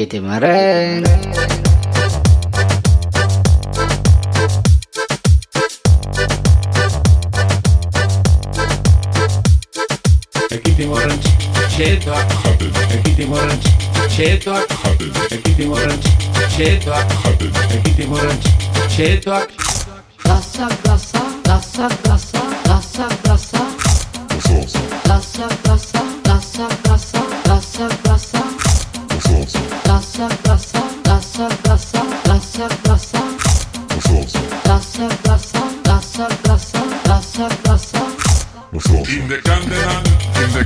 chiquete marrano. Chiquete marrano, cheto, chiquete marrano, cheto, chiquete marrano, cheto, chiquete marrano, cheto. Gasa, gasa, gasa, gasa, gasa, gasa. Gasa, gasa, gasa, gasa, gasa, gasa. In de kandelan, in de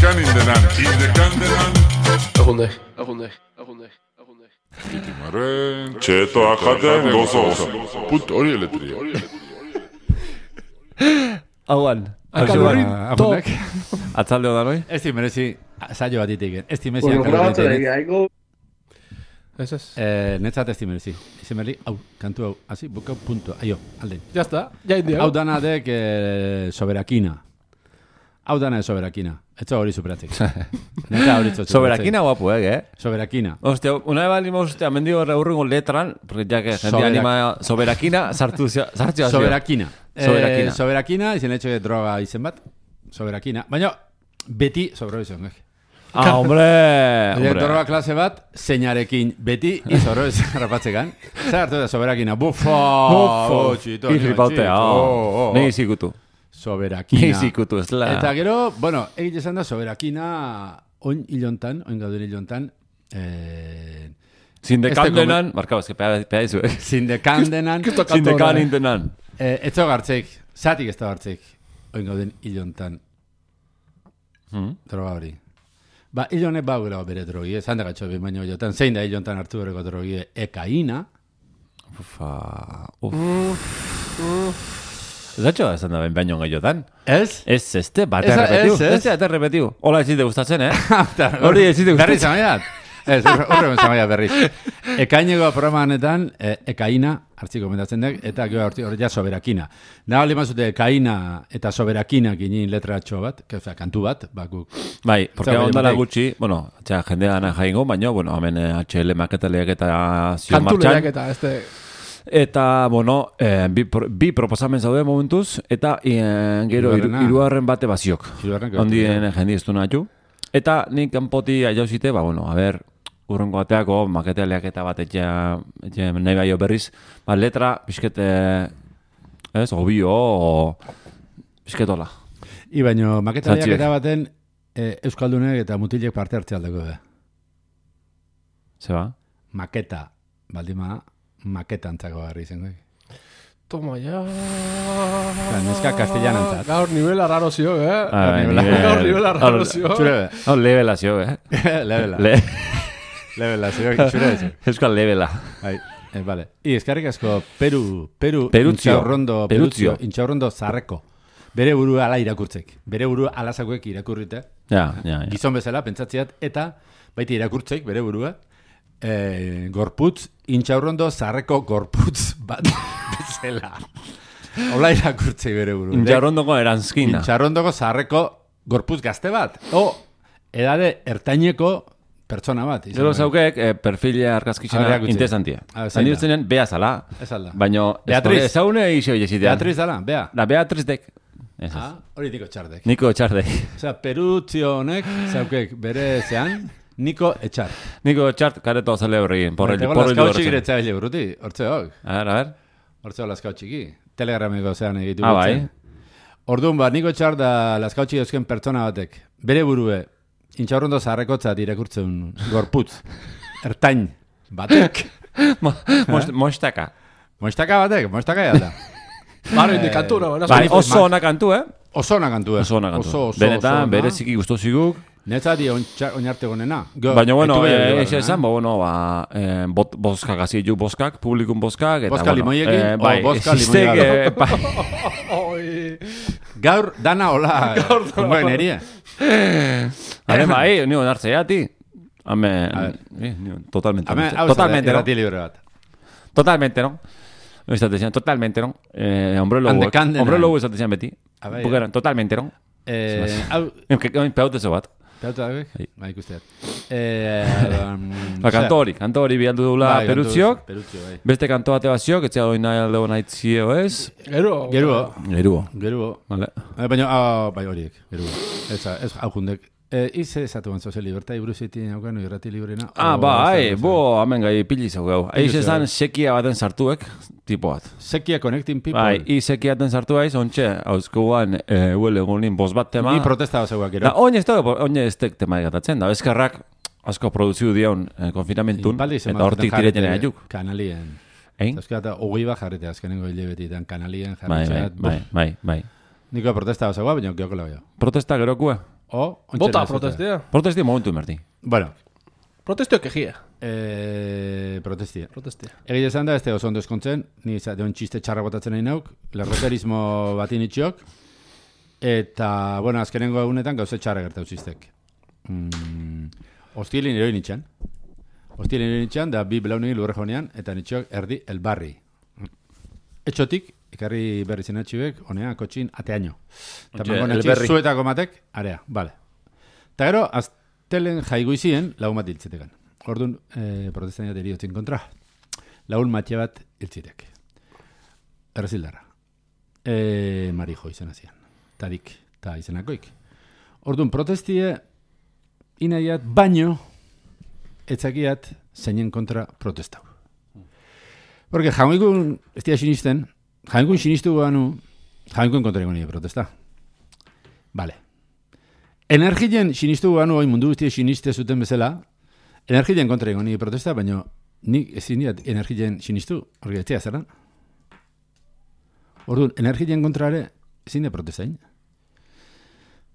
kandelan, in de kandelan. Agunde. Maren, txetoak jaten gozoz. Put hori eletria. Hauan. Top. Atzalde hona noi? Ez di merezi saio bat itiken. Ez di merezi haiko Ez ez. Eh, netzat ez di merezi. Ez merezi, hau, kantu hau, hasi, bukau, punto. Aio, alde. Ya está, ya indi Hau dana dek eh, soberakina. Hau dana de soberakina. Etzo hori superatzek. Neta hori txotxo. Soberakina guapu, eh? Soberakina. Hostia, una vez valimos, hostia, mendigo horrengo letran, porque ya que gente Soberak- anima soberakina, sartu zio, sartu. Soberakina. Soberakina. Eh, soberakina, izen etxo de droga izen bat. Soberakina. Baina, beti sobre izan, eh? Ah, hombre, Hombre. Droga klase bat, zeinarekin beti izorro ez rapatzekan. Zer hartu da soberakina? Bufo! Oh, txito, Ki txito, flipautea, txito. oh. Soberakina. Nei zikutu, ez la. Eta gero, bueno, egit esan da, soberakina, oin hilontan, oin gauden hilontan, eh, Sindekandenan, marka, ez que pega, pega izu, eh? zindekandenan, Sindekanindenan. eh, ez zo gartzeik, zatik ez da gartzeik, oin gauden hilontan, Hmm? droga hori. Ba, hilonek bau gara bere drogi, esan da gatxo bin baino hilotan, zein da hilontan hartu bereko drogi, ekaina, Ufa, uf. Ez atxo, esan da ben baino gaiotan. ez? Ez, este, bate Ez, repetiu. ez, ez. Ez, repetiu. Hola, ez zite gustatzen, eh? Hori Hori ez zite Berriz gustatzen. amaiat. Ez, horre horre amaiat berriz. Ekaineko programa honetan, e, ekaina, hartziko komentatzen dek, eta gero horti hori ja soberakina. Da, bali mazute ekaina eta soberakina ginen letratxo bat, que, osea, kantu bat, bakuk. Bai, porque ondala gutxi, bueno, txea, jendea ana jaingo, baina, bueno, hemen eh, HL maketaleak eta zio Kantu martxan. lehiak eta, este... Eta, bueno, eh, bi, pro- bi proposamen zaude momentuz, eta eh, gero hirugarren bate baziok. Ondien jendi ez du nahiu. Eta nik kanpoti aiauzite, ba, bueno, a ber, urrengo bateako, maketaleak eta bat etxe, etxe nahi baio berriz, ba, letra, pixket, eh, ez, obio, o, pixketola. I baino, maketaliak Zatziek. baten, e, Euskaldunek eta mutilek parte hartzea aldeko da. Zeba? Maketa, baldima, maketa antzako garri izango. Toma ya... Osea, neska castellanantzat. Gaur nivel arraro zio, eh? Ah, bai, nivela- nivel- Gaur nivel arraro zio. Txure, Hau, levela zio, eh? lebela. Le, Lebela, zure, txure ez. Euskal levela. Bai, eh, vale. I eskarrik asko Peru, Peru, Peruzio. intxaurrondo, Peruzio. Intxaurrondo zarreko. Bere burua ala irakurtzek. Bere burua alazakoek irakurrite. Ja, ja, ja. Gizon bezala, pentsatziat, eta baita irakurtzeik bere burua. Eh, gorputz, intxaurrondo zarreko gorputz bat bezala. Hola irakurtzei bere burua. Intxarrondoko eranzkina. Intxaurrondoko zarreko gorputz gazte bat. O, edade ertaineko pertsona bat. Gero zaukek, eh, perfila argazkizena Argia gutxi. interesantia. Ah, Zan da? zenen, bea zala. Ez alda. Baina, Beatriz. Ezaune iso jesitean. Beatriz dala, bea. Da, Beatriz dek. Ez. Ah, hori diko txardek. Niko txardek. Osea, Peruzio honek, zaukek bere zean, Niko etxar. Niko txart kareto Tego porreli laskau txiki horretzen. retza bile buruti, hortze hok. A ver, a ver. Hortze hok laskau txiki. Telegrameko zean egitu. Ah, bai. Orduan, ba, Niko etxar da laskau txiki eusken pertsona batek. Bere burue, intxaurrondo zarrekotzat irakurtzen gorputz. Ertain batek. Mo- most- Mostaka. Moistaka batek, moistaka ya da. Baro, indi kantura, bueno, Bai, oso ona kantu, eh? Oso ona kantu, eh? Oso ona kantu. Oso, oso, Benetan, bereziki guztoziguk. Netzati ontsa- oinarte gonena. Go- Baina, bueno, aitu behar eh, dugu, ez eh? esan, ba, bueno, ba, eh, bot, boskak hasi ju boskak, publikun boskak, eta, Boska bueno, limoiekin, eh, o bai, boska existek, limoiagabe? eh, bai, Oi. Gaur dana hola. Gaur dana erie. Hale, bai, ni onartzea, ti. Hemen, A ver. eh, ni- totalmente. Hemen, no. hau totalmente, no? errati libre bat. Totalmente, no? Esaten zian, totalmente, no? Eh, hombre lobo. Hande kandena. Hombre lobo esaten zian beti. Ah, bai, Bukaran, totalmente, no? Eh, hau, Peautezo bat. Pelauta dagoek? Bai. Ba, ikusteat. Eh, um, Ba, kanto hori, kanto hori bialdu dula Bai, perutziok. Peruzio, bai. Beste kanto bate baziok, etzea doi nahi alde hona itzio ez. Gero. Geruo, Geruo. geruo. Vale. Eh, Baina, ah, bai horiek, geruo. Ez, ez hau Eh, ize esatu ban zoze libertad ibruziti naukan irrati librena. Ah, ba, ai, bo, hemen gai pili zau gau. Eiz esan sekia baten sartuek, tipo bat. Sekia connecting people. Bai, i sekia baten sartu aiz, ontxe, hauzkoan, eh, huele egunin bost bat tema. Ni protesta zeuak Da, gero. oin ez da, oin ez tek tema egatatzen, da, ezkerrak asko produziu dion eh, konfinamentun, eta hortik tireten ajuk. Kanalien. Ein? Euskata, hogei bat jarrete azkenengo hilabetitan kanalien Bai, bai, jarretxeat. bai, bai, bai. Niko protesta zeuak, baina geoko lau Protesta gerokua? O, Bota da, zute. protestea. Protesti momentu merti. Bueno, Protestio kegia. eh, protestia. Protestia. Egia esan da, ez da oso ondo eskontzen, ni za- deon txiste txarra botatzen nahi nauk, lerroterismo batin itxiok, eta, bueno, azkenengo egunetan gauze txarra gertau ziztek. Mm, Ostilin eroin itxan. Ostilin eroin itxan, da bi belaunegi lurre jonean, eta nitxiok erdi elbarri. Etxotik, ekarri berri zen atxibek, honea, kotxin, ateaino. Eta mango zuetako matek, area, bale. Eta gero, aztelen jaigoizien, lau bat hiltzetekan. Orduan, eh, protestaniat eriotzen kontra. Laun matxe bat hiltzitek. Errezildarra. E, marijo izena zian. Tarik, eta izenakoik. Orduan, protestie, inaiat, baino, etzakiat, zeinen kontra protestau. Porque jaunikun, ez dira sinisten, jaunikun sinistu ganu, jaunikun kontra egon nire protesta. Vale. Energien sinistu ganu, hoi mundu guztia siniste zuten bezala, energien kontra egon nire protesta, baina nik ezin diat energien sinistu, hori etzea zeran. Orduan, energien kontra ere, ezin da protestain.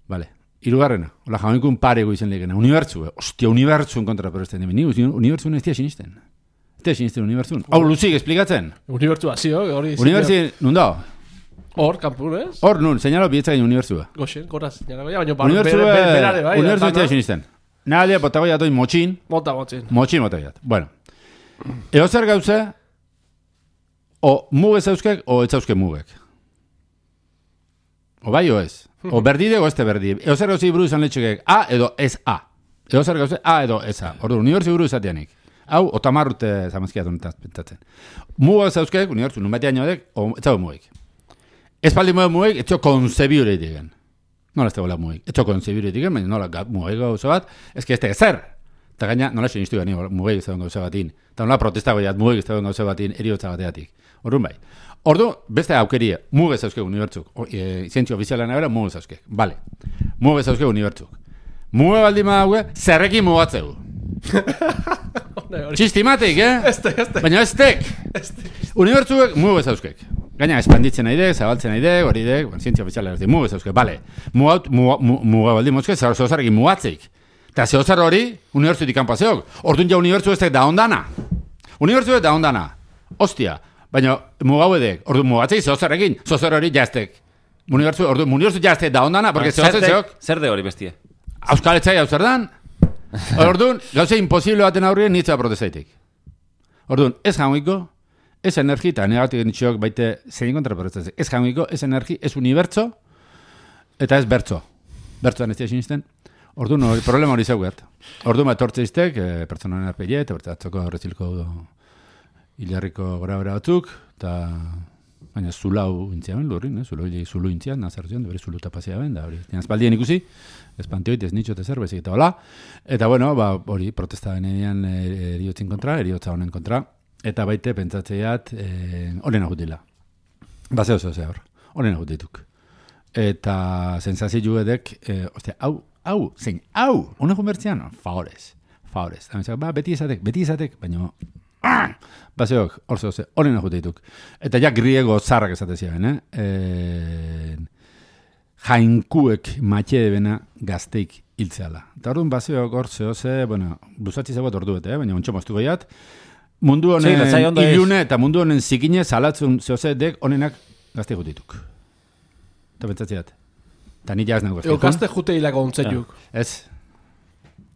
Vale. Irugarrena, hola jaunikun pare goizen legena, unibertsu, eh? ostia, unibertsuen kontra protestain. Ni unibertsuen ez dira sinisten. Ez dira sinisten unibertsuen. Hau, luzik, esplikatzen. Unibertsua zio, hori. Unibertsi, nunda? Hor, kanpunez. Hor, nun, seinalo bietzak unibertsua. Goxen, goraz. Jara, baina, baina, Unibertsua, bere- bere- berare, bai. unibertsua ez sinisten. Nadia, potago jatoi motxin, Mota, motzin. motxin motaiat. Bueno, eo zer gauze, o muge zauzkek, o ez mugek. O bai o ez. O berdide o este berdide. Eo zer gauze iburu izan letxekek, A edo ez A. Eo zer gauze, A edo ez A. Ordu, unibertsu iburu izateanik. Hau, otamar urte zamazkiat honetaz pentsatzen. Muga zauzkek, unibertsu, nun batean jodek, o ez zau mugek. Ez paldi muge mugek, etxo konzebiure digen. Nola ez tegoela mugek. Etxo konzebiure digen, baina nola mugek gauza bat, ez que ez tege zer. Eta gaina, nola sinistu gani mugek ez tegon gauza batin. Eta nola protestago jat mugek ez tegon gauza batin eriotza bateatik. Orduan bai. Ordu, beste aukerie, muge zauzke unibertsuk. O, E, zientzio ofizialan abera, muge zauzke. Vale. Muge zauzke unibertsuk. Muge baldin badauge, zerrekin mugatzeu. Txistimatik, eh? Este, este. Baina ez tek. Unibertsuek mugu zauzkek. Gaina, espanditzen nahi dek, zabaltzen nahi dek, hori dek, bueno, zientzia ofiziala ez di, mugu zauzkek, bale. Mugaut, muga baldin mozke, zehozarrekin mugatzeik. Eta zehozar hori, unibertsuetik kanpa zeok. Orduan ja unibertsu ez tek da ondana. Unibertsu ez da ondana. Ostia. Baina, mugau edek, orduan mugatzeik zehozarrekin, zehozar hori jaztek. Unibertsu, orduan, unibertsu jaztek da ondana, porque Zer zehozar de- zeok, Zer de hori bestie? Auskaletzai hau zer dan? Orduan, gauze imposible baten aurrien nitza protestaitik. Orduan, ez jauniko, ez energi, eta negatik nitxok baite zein kontra protestatik. Ez jauniko, ez energi, ez unibertso, eta ez bertso. Bertsoan ez dira sinisten. Orduan, hori, problema hori zeugat. Orduan, bat tortze iztek, e, pertsonan arpeile, eta bertatzoko horretzilko hilarriko gora batzuk, eta baina zulau intziamen lurrin, eh? zulau, zulu intzian, nazartzian, bere zulu tapazia ben, da hori. Janaz baldien ikusi, ez pantioit, ez nitxo, ez zerbezik, eta hola. Eta bueno, ba, hori, protesta denean eh, eriotzin kontra, eriotza honen kontra, eta baite pentsatzeiat, eh, honen agutila. Ba, zeo, zeo, zeo, honen agutituk. Eta sensazio edek, eh, ostia, hau, hau, zein, hau, honen jumertzean, favorez, favorez. Ba, beti izatek, beti izatek, baina, ah! Baseok, hor zeo, honen agutituk. Eta ja griego zarrak esate ziren, eh? eh jainkuek matxe bena gazteik hiltzeala. Eta orduan baseok hor zeo ze, bueno, busatzi zegoet ordu bete, eh? baina ontsa moztu goiat, mundu Sí, honen ez. ilune eta mundu honen zikine salatzun zeo ze dek honenak gazte gutituk. Eta pentsatziat. Eta ni jaz nago Eo, gazte jute hilako ontzetuk. Ez.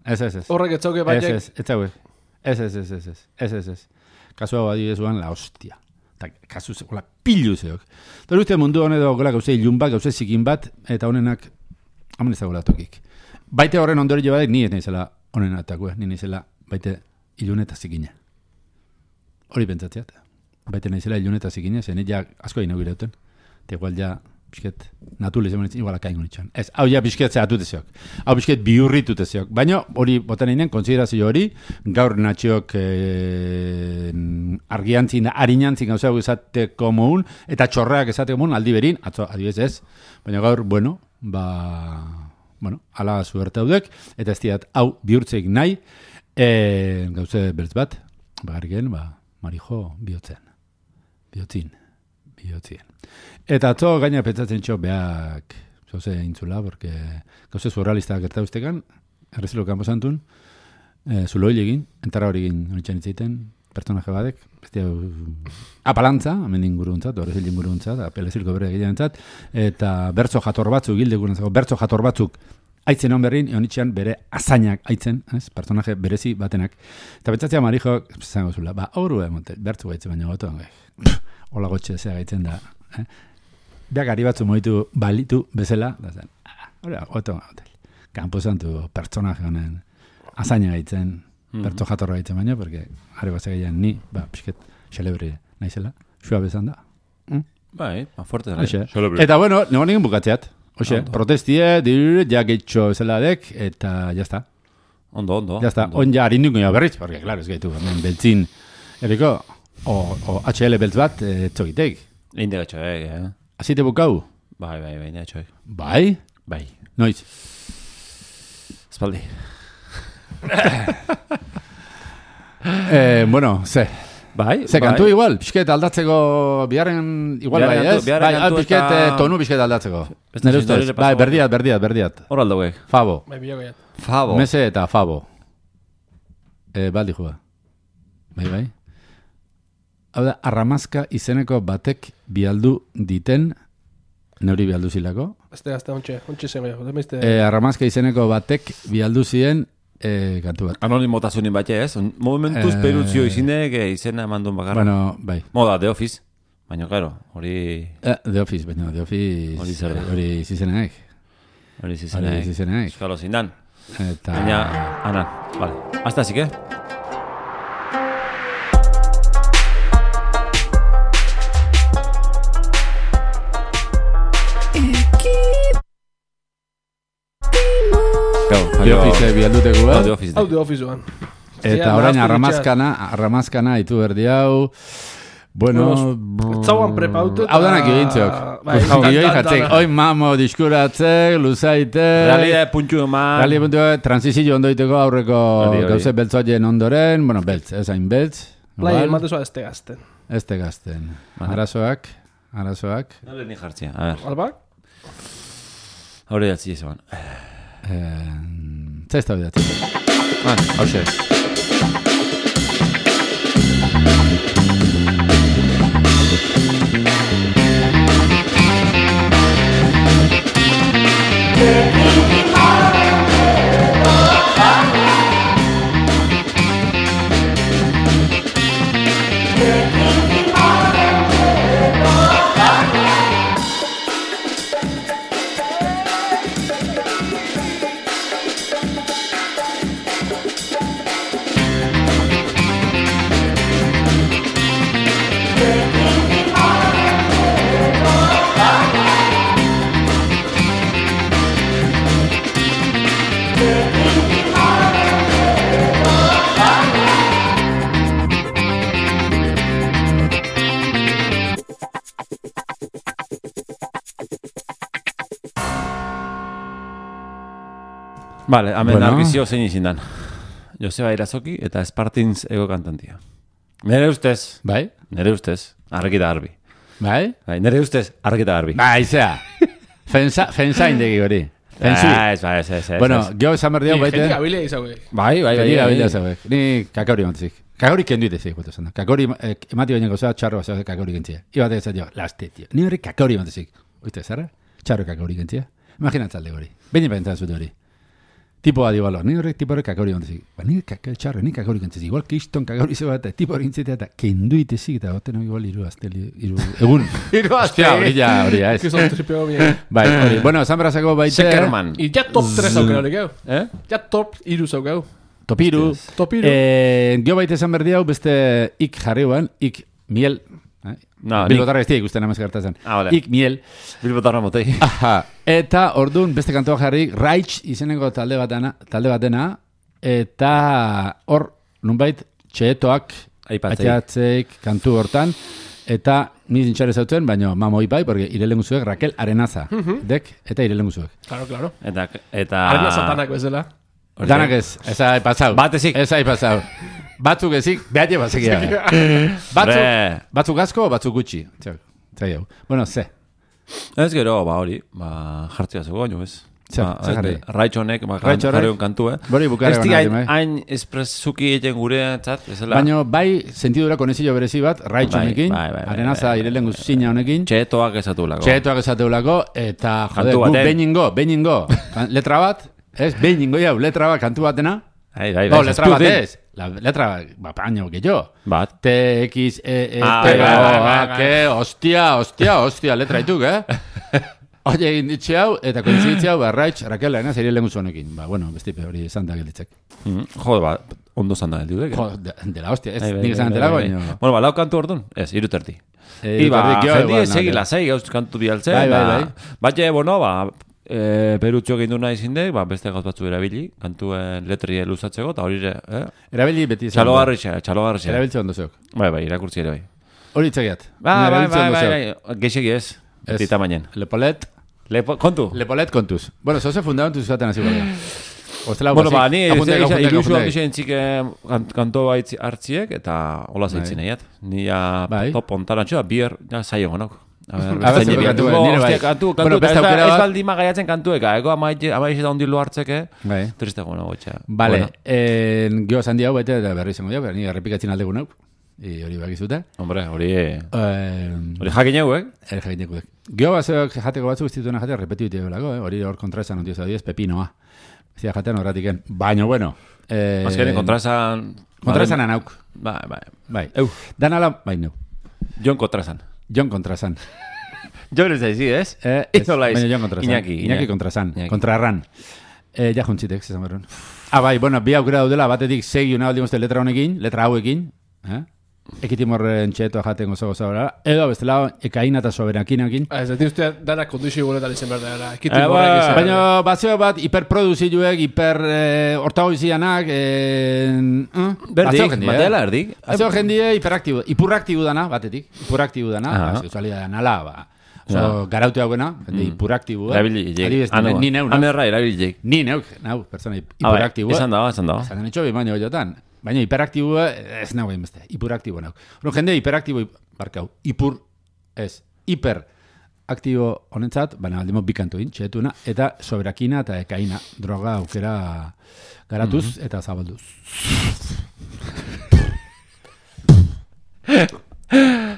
Ez, ez, ez. Horrek etzauke Ez, batek. ez, ez zauek. Ez, ez, ez, ez, ez, ez, ez, ez. Kasu hau la hostia. Ta, kasu ze, hola, pilu zeok. Eta uste mundu honen edo gola gauze ilun bat, gauze zikin bat, eta honenak, hamen ez dagoela tokik. Baite horren ondori jo badek, ni ez naizela honen atakue, ni naizela baite ilun eta zikina. Hori pentsatzeat. Baite naizela ilun eta zikina, zen ja asko egin irauten. Eta igual ja, pixket, natule zemen igual akaingo nitxan. Ez, hau ja pixket zehatute zeok. Hau pixket bihurritute zeok. Baina hori, botan einen, konsiderazio hori, gaur natxiok eh, argiantzin harinantzin gauza hau esateko moun, eta txorreak esateko moun aldi berin, atzo, adibidez ez, baina gaur, bueno, ba, bueno, ala zuerte haudek, eta ez diat, hau bihurtzeik nahi, e, gauze bertz bat, bagarriken, ba, marijo bihotzen. Bihotzin, bihotzien. Eta atzo gaina pentsatzen txo beak, zauze intzula, porque gauze surrealista gerta ustekan, errezilo kanpo santun, e, zulo hil egin, entara hori egin honitzen itzaiten, pertsonaje badek, beste hau, apalantza, hemen inguruntzat, horrez hil inguruntzat, apelezilko bere egileantzat, eta bertso jator batzuk, gilde gurentzako, bertso jator batzuk, aitzen hon berrin, eonitxean bere azainak aitzen, ez, personaje berezi batenak. Eta pentsatzea marijo, zango zula, ba, horu emonte, bertzu gaitzen baina goto, hola gotxe zea gaitzen da. Eh? Beak ari batzu moitu balitu bezala, da zen, ah, hori goto, kanpo santu pertsonaje honen azaina gaitzen, bertso jatorra gaitzen baina, porque ari bat zegeian ni, ba, pixket, xelebre naizela, xua bezan da. Bai, ba, fuerte da. Eta bueno, nego ningin bukatzeat. Hoxe, Ondo. protestie, dir, ja geitxo bezala dek, eta jazta. Ondo, ondo. Jazta, on ja harinduko ja berriz, porque, claro, ez gaitu, hemen beltzin, eriko, o, o HL beltz bat, e, txogitek. Inde gatxo, eh, eh. Azite bukau? Bai, bai, bai, inde gatxo, eh. Bai? Bai. Noiz. Espaldi. Eh, bueno, ze. Bai, Ze bai. kantu igual, pixket aldatzeko biharren igual Biharren bai, ez? biharren Bai, kantu pixket eta- eh, tonu pixket aldatzeko. Beste Nire ustez, bai, berdiat, berdiat, berdiat. Hor aldauek. Fabo. Bai, jat. Fabo. Mese eta Fabo. E, baldi joa. Bai, bai. Hau da, arramazka izeneko batek bialdu diten, neuri bialdu zilako, Azte, azte, ontxe, ontxe zen gehiago. E, arramazka izeneko batek bialdu ziren e, kantu bat. Anonimotasunin batxe, ez? Momentuz Eh, perutzio izinek eh, izena emandun bakarra. Bueno, bai. Moda, The Office. Baina, claro, hori... Eh, The Office, baina The Office Hori zer hori zizenek. Hori Hori zizenek. zizenek. Euskalo zindan. Eta... Baina, anan, vale. Hasta así que... The Office bialduteko Hau, bat. The Office. hau de offizuan. Eta orain arramazkana, arramazkana itu berdi hau. Bueno, Ez zauan prepautu. Hau danak egintzok. Bai, Guztioi dan- dan- jatzek, dana. oi mamo diskuratzek, luzaite. Realidad puntu eman... Realia puntu, transizio ondoiteko aurreko Hori, hori. gauze beltzoaien ondoren, bueno, beltz, ez hain beltz. Plai, igual, ematezua ez te gazten. Ez te gazten. Arazoak, arazoak. Nole ni jartzia, a ver. Albak? Hori datzi esan. Eh, Zez da bidatzen. Ah, hauxe. Vale, hemen Bueno. bueno. argizio zein izin dan. Joseba Irazoki eta Spartins ego kantantia. Nere ustez, Bai? nere ustez, argi da garbi. Bai? Bai, nere ustez, argi da garbi. Bai, zea. Fensa, fensa indegi hori. Fensi. Ah, ez, bai, ez, ez, ez. Bueno, geho esan berdi hau baite. Gente gabilea izauek. bai, bai, bai. Bai, bai, bai, bai. Ni kakauri mantzik. Kakauri kendu itezik, gutu zen da. Kakauri, eh, emati baina gozea, txarro gozea kakauri kentzia. Iba batek dio, laste, tio. Ni hori kakauri mantzik. Oite, zerra? Txarro kakauri kentzia. Imaginatzen alde hori. Baina pentsan zut hori. Tipoa di balo, ni horrek tipo horrek kakori ontzik. Ba, ni kakori txarre, ni kakori ontzik. Igual kiston kakori zeba eta tipo hori intzitea eta kendu itezik eta goten hau igual iru azte, iru, egun. Hiru Hostia, hori ja, hori ja, Que ez. son tripeo bien. Bai, hori. Bueno, Zambrasako baite... Seckerman. Y ya top 3 aukera hori gau. Eh? Ja top iru zaukau. Topiru. Top iru. Eh, gio baita esan berdi hau beste ik jarri guan, ik miel. No, Bilbotarra ez ikusten amaz gertatzen. Ah, vale. Ik miel. Bilbotarra motei. Aha. Eta ordun beste kantua jarri, Raich izeneko talde batena, talde batena, eta hor, nunbait, txeetoak Aipatzei. atxatzeik kantu hortan, eta ni zintxare zautzen, baina mamoi bai, porque irelen guzuek Raquel Arenaza, dek, eta irelen guzuek. Claro, claro. Eta... eta... Arena satanak bezala. Danak da. ez, ez aipazau. Bat ezik. Ez aipazau. Batzuk ezik, behate bazekia. batzuk, batzuk asko, batzuk gutxi. Txau, zai hau. Bueno, ze. Ez gero, ba hori, ba, jartzea zego, baino ez. Zer, Ba, zer jarri? Raitz honek, ba, horrek? jarri un kantu, eh? Bori bukare Ez di hain, egin, bai. hain espresuki egiten gure, txat, ezela. Baina bai, sentidura konezio berezi bat, Raitz Bai, bai, bai, bai, arenaza bai, irelen guzina honekin, Txetoak esatu lako. txetuak esateulako, eta jode, Kantu gu baten. behiningo, behiningo, kan- letra bat, ez, behiningo jau, letra bat kantu batena, Bai, bai, Ba, bai. letra bat ez, la letra bat, ba, paño, gehiago. Bat. T, X, E, E, Ah, T, bai, bai, O, bai, A, bai, K, hostia, hostia, hostia, letra ituk, eh? Oye, egin ditxe hau, eta koinziditze hau, ba, Raitz, Raquel, ena, zeri lehen honekin. Ba, bueno, bestipe hori esan da gelditzek. Mhm. Jode, ba, ondo zan da, heldu, Jo, de, de la hostia, ez, Bai, bai, nik bai, esan bai, dela, bai. baina... Bueno, ba, lau kantu orduan? Ez, iru terdi. Eh, Iba, jendi ez nake. lasai gauz kantu bialtzen. Bai, bai, bai. Bat bueno, ba, e, perutxo egin du nahi zinde, ba, beste gauz batzu erabili, kantuen letri luzatzeko, eta hori, eh? Erabili beti izan. Txalogarri xe, txalogarri xe. Erabiltze ondo zeok. Bai, bai, irakurtzi ere bai. Hori itzagiat. Ba, bai, bai, bai, bai, geixegi ez. Beti tamainen. Lepolet, Lepo, kontu. Lepolet kontuz. Bueno, zoze fundamentu zuzaten hasi gara. Ostela, Bueno, ba, ni apuntek, apuntek, ilusio apuntek. gixen txike kant, kanto baitzi hartziek, eta hola zaitzen eiat. Ni ja Bai. top ontaran txua, bier, ja saio gonok. A ver, A ver, zein zer bilatuko, kantu, nire bai. kantu, kantu, Bueno, eta ez, ba- aukera ez baldi magaiatzen kantueka, ego amaiz eta ondilo hartzeke, Bai. triste gono gotxa. Vale, Bueno, en, geho zandi hau bete eta berri izango dira, ni errepikatzen alde gunau. I hori bakizute. hombre, hori, Eh, hori jakin egu, eh? Ere jakinekudek. Geho bazeok jateko batzuk ez dituen jate repetitu belako, eh? hori hor kontra esan ontio zaudiez, pepinoa. Zia jaten horratiken. Baina, bueno. Eh, Azkenen kontra esan... kontra esan anauk. Bai, bai. Bai. Eu, Dan ala, bai, no. Jon kontra esan. Jon kontra esan. Jon ez daizi, ez? Eh, ez, Izo laiz. baina Jon kontra esan. Iñaki, Iñaki kontra esan. Iñaki. Kontra erran. Eh, ja juntzitek, zezan berron. Ah, bai, bueno, bi aukera daudela, batetik segi una aldimozte letra honekin, letra hauekin, eh? Ekitimorren txetoa jaten gozo gozo bera. Edo, bestela, ekaina eta soberakinekin. Ah, Ez, ez uste dana kondizio guretan izan behar dela. Ekitu Eh, horrek bai. izan. Baina batzeo bat hiperproduzioek, hiper eh, hortagoizianak, eh, eh? batzeo Berdik, eh? erdik. Batzeo jendie hiperaktibo, hipuraktibo dana, batetik, hipuraktibo dana, Aha. ah. sexualidad nala, ba. So, Ja. garautu hauena, jende hipuraktibo. Erabili, jek. Adibidez, ni- ni neu, nau. Jek. Ni neuk, nau, pertsona hip- Ah, bai. Esan dago, esan dago. Zaten etxo, baina jotan. Baina hiperaktibo ez nago beste. Hiperaktibo nago. Horo, jende hiperaktibo, barkau, hipur, ez, hiper aktibo honentzat, baina aldimo bikantu egin, txetuna, eta soberakina eta ekaina, droga aukera garatuz Mhm. eta zabalduz.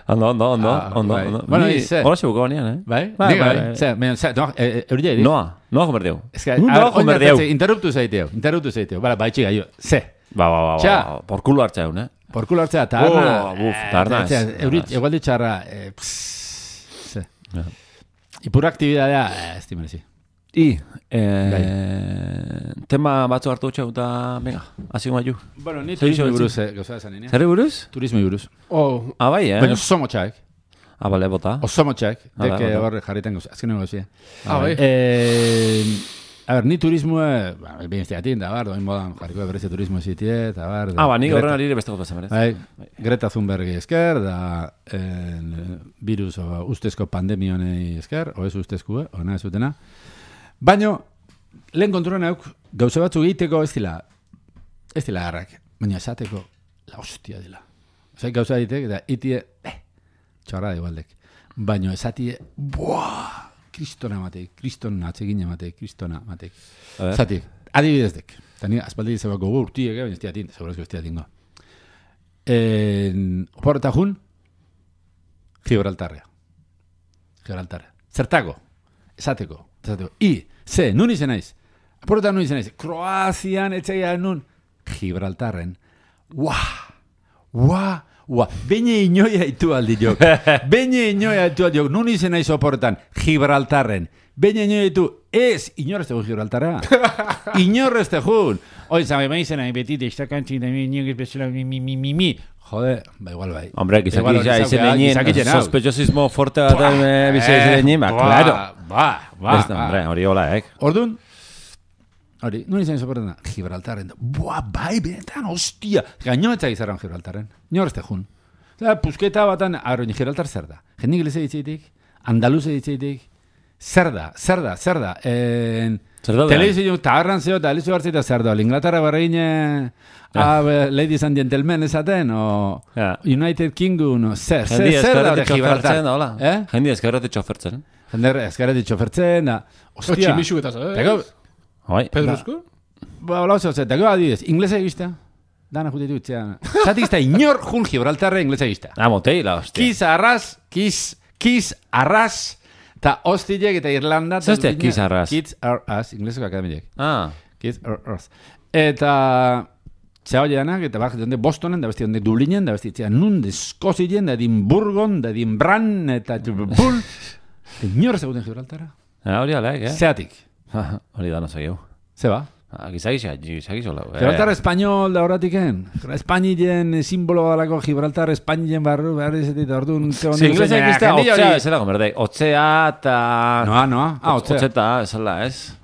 Ondo, ondo, ondo, Ah, ondo, bai. ondo. Bueno, Ni- ize. Hola xebuko banean, eh? Bai? Bai, bai, bai. bai. Baina, zer, no, e, euride edik? Noa, noa jomer deu. Ez que, noa ver, jomer oin deu. hartatze, interruptu zaiteo, interruptu zaiteo. Bala, baitxi gaio. Ze, Ba, ba, ba, Txa. ba, por culo hartza egun, eh? por culo hartzea, eta Oh, arna. buf, tarna ez, Eurit, tarna ez. egual ditxarra, eh, pss, ze. Ja. Ipuraktibidadea, eh, ez dimerezi. I, eh, tema batzu hartu txau eta, venga, hasi gomaiu. Bueno, ni turismo iso buruz, eh, gauza esan, Zerri buruz? Turismo buruz. Oh, Ah, bai, eh? Baina oso motxaek, Ah, bale, bota. oso motxaek, Ah, deke bai, bai. hor jarritan gauza, azken gauza. ah, bai. Eh, a ver, ni turismo, ba, behin ziatin, da bar, doin modan jarriko berezi turismo zitie, eta bar. Ah, ba, nik Greta- horren alire beste gota zemerez. Bai, Greta Thunberg esker, da en, virus o ustezko pandemionei esker, o ez ustezko, ona ez zutena. Baino, lehen konturan auk, gauza batzu egiteko ez dila, ez dila harrak, baina esateko, la hostia dela. Osa, gauza egitek, eta itie, eh, txarra da igualdek. Baino, esatie, buah, kristona matek, kristona atsegin matek, kristona matek. Zati, adibidez dek. Eta ni aspaldi zeba gogo urtiek, baina ez diatin, segurazko ez diatingo. En, opor eta jun, Gibraltarrea. Gibraltarrea. Zertako, esateko, esateko. I, ze, nun izen naiz? Apuretan nun izan naiz, Kroazian, etxeia nun, Gibraltarren. Ua, ua, ua, beine inoia itu aldi jok. beine inoia itu aldi jok, nun izan naiz oporretan, Gibraltarren. Beine inoia itu, ez, inorrez tegun Gibraltara. inorrez tegun. Oi, zabe, ma izan nahi beti, destakantzin, da mi, niogiz bezala, mi, mi, mi, mi, mi. Jode, ba igual bai. Hombre, gizaki Igual, ja izen egin, sospechosismo forte bat eh, bizi izen egin, ba, claro. Ba, ba, ba. hombre, hori hola, eh? Orduan, hori, nun izan izoportan da, Gibraltarren, buah, bai, benetan, ostia, gaino etza izarran Gibraltarren, nor ez tejun. Zera, pusketa batan, arroin, Gibraltar zer da? Jendik inglese ditzeitik, andaluze ditzeitik, zer da, zer da, zer da, en... Zer da, Telebizio, tabernan zeo, eta elizu hartzita zer da, Inglaterra barrein, ladies and gentlemen esaten, o Ja. United Kingdom, zer, zer, Jendi zer da, de Gibraltar. txofertzen, hola. Eh? Jendi ezkerretik txofertzen. Jender, ezkerretik txofertzen, da, ostia. misu eta zo, Bai. Pedruzko? Ba, hola oso, zetako adidez, inglesa egizta. Dana jute ditutzean. Zatik izta inor jun Gibraltarra inglesa egizta. Ah, moteila, hostia. Kiz arras, kiz, kiz arras, eta ostilek eta Irlanda. eta dutine- kiz arras? Kiz arras, ingleseko akademiek. Ah, Kiz arras. Eta... Zea janak, eta bak, donde Bostonen, da besti donde Dublinen, da besti etxean nun, de Eskozien, da Edimburgon, da Edimbran, eta Bull. Inor zeguten Gibraltarra. ah, hori alek, eh? Zeatik. Hori da, no segiu. Ze ba? Ah, Gizagisa, gizagisa lau. Gibraltar espainol da horatiken. Espainien simbolo dalako Gibraltar Espainien barru behar izatit orduan. Si inglesa ikiztea, otzea, ez da, berde, otzea eta... Noa, noa. Ah, otzea. Otzeta, esala, ez?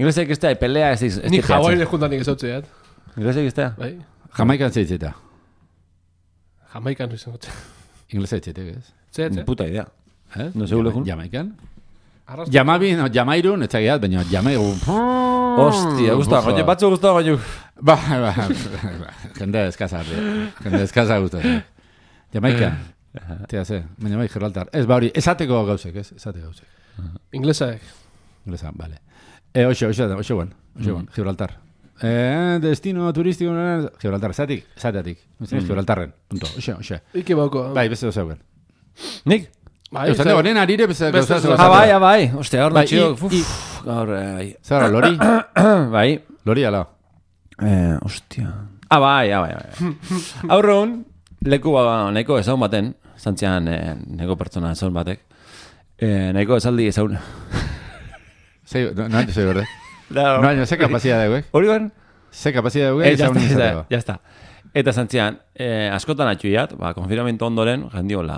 Inglesa ikiztea, pelea ez diz... Ni Hawaii juntan nik ezautzeat. Inglesa ikiztea? Bai. Jamaikan zeitzeta. Jamaikan izan gotze. Inglesa eitzetek, ez? Zet, Ni zet. puta idea. Eh? No segur lehun. Jamaikan? Arras- Jamabi, no, jamairun, ez zagiat, baina jamairu. Hostia, gusta, Ufa. goño, batzu gusta, goño. Ba, ba, ba, jende eskaza. Jende eskaza gustatzen. Jamaikan. Tia, ze, baina bai, Gibraltar. Ez, ba hori, esateko gauzek, ez? Esateko gauzek. Inglesaek. Inglesa, vale. E, oixo, oixo, oixo, oixo, oixo, Gibraltar. Eh, destino turistiko, eh, Gibraltar, zatik, zateatik. Mm. Gibraltarren, punto, oixo, oixo. Ike bauko. Bai, beste zeuen. Nik? Bai, Euskal nena arire, Beste gauza zeuen. Ah, bai, ah, bai. Ostia, hor Bai, Uf, gaur, eh, Zara, lori? bai. lori ala. Eh, ostia. Ah, bai, ah, bai, bai. Aurron, leku ba, nahiko ezagun baten, zantzian eh, neko pertsona ezagun batek, eh, nahiko esaldi ezagun. Zei, no, no, zei berde. No, baina, ze kapazia dugu, Hori ban? Ze kapazia dugu, Eh, ezagun izateko. ya está. Eta zantzian, eh, askotan atxuiat, ba, konfinamentu ondoren, jendiola,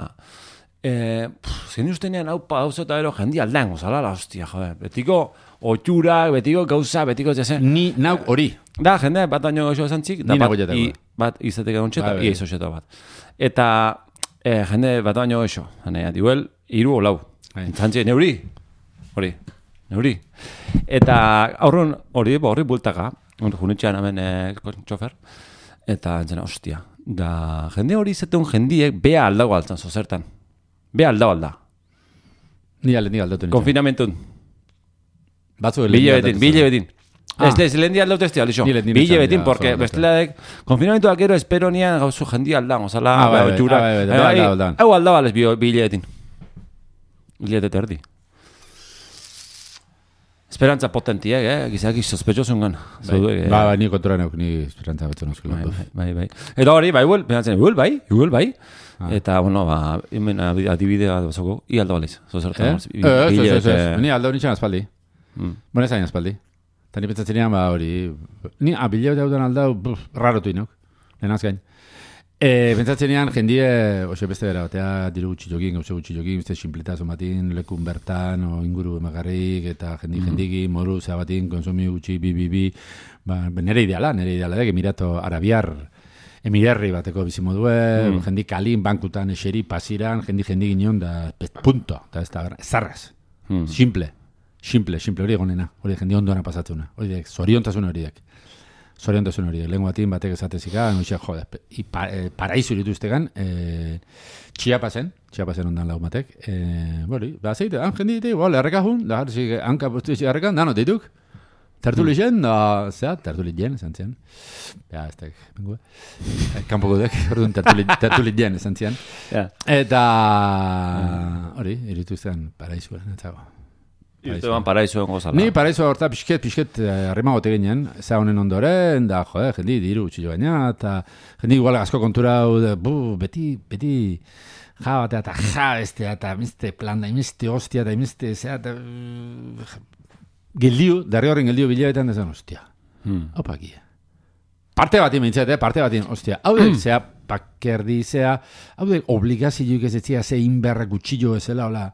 pff, zein ustenean hau pa, hau eta ero, jendi aldean gozala, la hostia, joder, betiko otxurak, betiko gauza, betiko jasen. Ni, nauk hori. Da, jende, bat baino goxo esan txik, da Ni bat, nagoietako. i, bat izatek egon txeta, ia izo bat. Eta, eh, jende, bat baino goxo, jende, diuel, iru o lau. Bai. Zantzi, neuri, hori, neuri. Eta, aurrun, hori, ba, horri bultaka, junitxean hemen eh, txofer, eta, entzena, ostia, da, jende hori izateun jendiek, bea aldago altzan, zozertan. Bea aldau alda. Ni alde, ni aldatu nintzen. Konfinamentun, Batzu bile betin, bile betin. Ah. Ez, ez, lehen di aldau testia, lixo. Ni lehen di Bile betin, porque joder, besteladek, konfinamentuak gero espero nian gauzu jendi aldan, ozala, Ah, bai, bai, otxura. ah, bai, bai, Eh, bai, bai, aldau ales bio, bile betin. Bile betin erdi. Esperantza potentiek, eh? Gizaki sospechosungan. Zaude, eh? Ba, ba, ni kontura neuk, ni esperantza Bai, euskal. bai, bai, bai. Eta hori, bai, huel, penatzen, huel, bai, huel, bai. Ah. Eta, bueno, ba, hemen adibidea basoko, i aldo baliz, Eh? zozertan. Eh, ez, ez, ez. Ni aldau nintzen aspaldi. Mm. Bona zain aspaldi. Ta ni pentsatzen ba, hori... Ni, ah, bile bat daudan aldau, buf, rarotu inok. Lenaz gain. E, pentsatzen nian, jendie, oxe beste bera, batea diru gutxi jokin, gauze gutxi jokin, beste simpletazo batin, lekun bertan, o inguru emagarrik, eta jendi jendiki, moru, zea batin, konsumi gutxi, bi, bi, bi, ba, nere ideala, nere ideala, dek, emirato arabiar, emirerri bateko bizimodue, mm. jendi kalin, bankutan, eseri, pasiran, jendi jendi ginen, da, punto, eta ez da, zarraz, Mm. simple, simple, simple, hori egonena, hori jendi ondoan pasatzuna, hori dek, zoriontasun horiek. Zoriontasun horiek, lehen batin batek esatezika, no xe, jode, i, pa, e, paraizu dituztegan, e, txiapazen, txiapazen ondan lau batek, e, bori, ba, zeite, han jendi ditu, bole, errekajun, da, zik, hanka errekan, dano, deituk, tertuli zen, da, zea, tertuli jen, esan zian, ja, ez tek, bengu, eh, kanpoko dek, orduan tertuli, tertuli esan zian, Ja. eta, hori, iritu zen, paraizua, netzago. Irte ban paraizu gozala. Ni paraizo horta pixket, pixket eh, harrema gote ginen, za honen ondoren, da, jo, jendi diru utxillo baina, eta jendi igual asko kontura da, bu, beti, beti, ja batea, eta ja bestea, eta miste plan da, miste hostia, eta miste, zea, eta... Geldiu, darri horren geldiu bilabetan, da zen, ostia, Hmm. hau pakia. Parte bat imentzat, eh? parte bat ostia, hau de, zea, pakerdi, zea, hau de, obligazioik ez etzia, ze inberra gutxillo ezela, hola,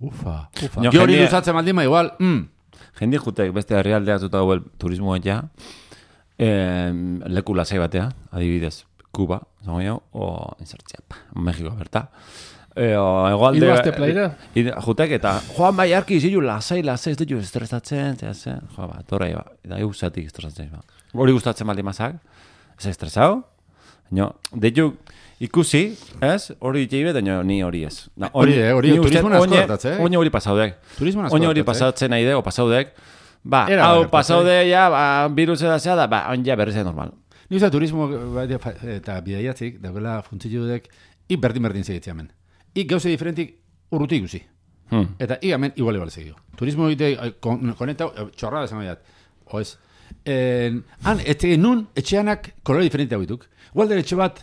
ufa, ufa. Jo, Gero hori jendea- luzatzen baldin, ba, igual, mm, Jendi jutek beste herrialdeak zuta hauel turismoa ja, eh, leku lasai batea, adibidez, Kuba, zango jo, o insertzia, Mexiko berta. E, o, egoalde... Hiru aste playera? Ide- Jutek eta, joan bai arki zilu lasai, lasai, ez dut estresatzen, zera zen, jo, ba, torrei, ba, eta egu zatik estresatzen, ba. Hori gustatzen baldin mazak, ez estresau, no, deitu, ikusi, ez, hori itxei bet, baina ni hori ez. Na, Hori, eh, hori, uste- turismoan asko gertatzen, eh? Oine hori pasaudek. Turismoan asko Oine hori eh? pasatzen nahi de, o pasaudek, ba, Era hau pasaude, ja, ba, virusa da zea da, ba, on ja berriz normal. Ni uste turismo ba, eta bidaiatzik, dagoela funtzio dek, ik berdin berdin segitzea hemen. Ik gauze diferentik urruti ikusi. Hmm. Eta ik hemen igual igual segio. Turismo egite, kon, koneta, eh, txorrada esan gaiat. O ez. En, han, etxe nun, etxeanak kolore diferente hau dituk. Igual etxe bat,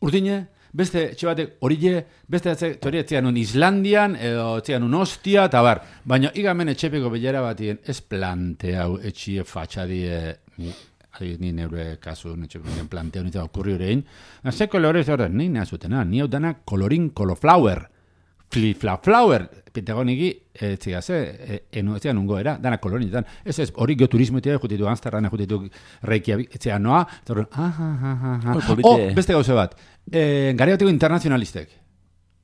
urdine, beste etxe batek horile, beste etxe, teoria etxean nun Islandian, edo etxean nun Ostia, eta bar. Baina igamen etxepeko bilera batien, ez planteau etxie fatxadie, adibidez, ni neure kasu, netxe planteo nintzen okurri horrein. Ze kolore ez horren, ni nazutena, ni hau dana kolorin koloflower. Flifla flower, pentagoniki, ez ziga ze, e, eno, ez ziga nungo era, dana kolorinetan. Ez ez, hori geoturismo etia, jutitu Amsterdam, jutitu Reykjavik, ez ziga noa, eta horren, ah, ah, ah, ah. Oh, beste gauze bat, e, gari bateko internazionalistek,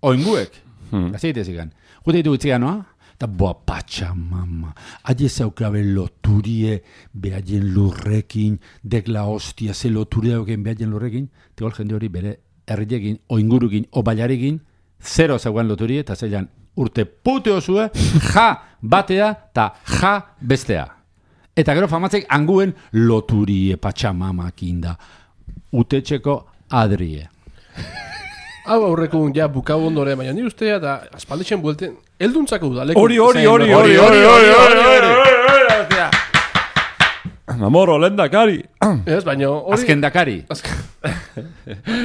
oinguek, Hmm. Gazeite zigan. Jute ditu itzigan, noa? Eta boa patxa, mama. Aie zaukabe loturie behaien lurrekin, dekla hostia ze loturie dauken behaien lurrekin, tegol jende hori bere herriekin, oingurukin, o baiarekin, zero zegoen loturie, eta zeilan urte pute osue, ja batea, eta ja bestea. Eta gero famatzek anguen loturie patxamamakin da. Utetxeko adrie. Hau aurreko ja bukau ondore, baina ni ustea da aspaldixen buelten, elduntzako udaleko. Hori, hori, zain- hori, hori, hori, hori, hori, hori, Mamoro, lenda, kari. Ez, baina hori... Azken dakari. Azken...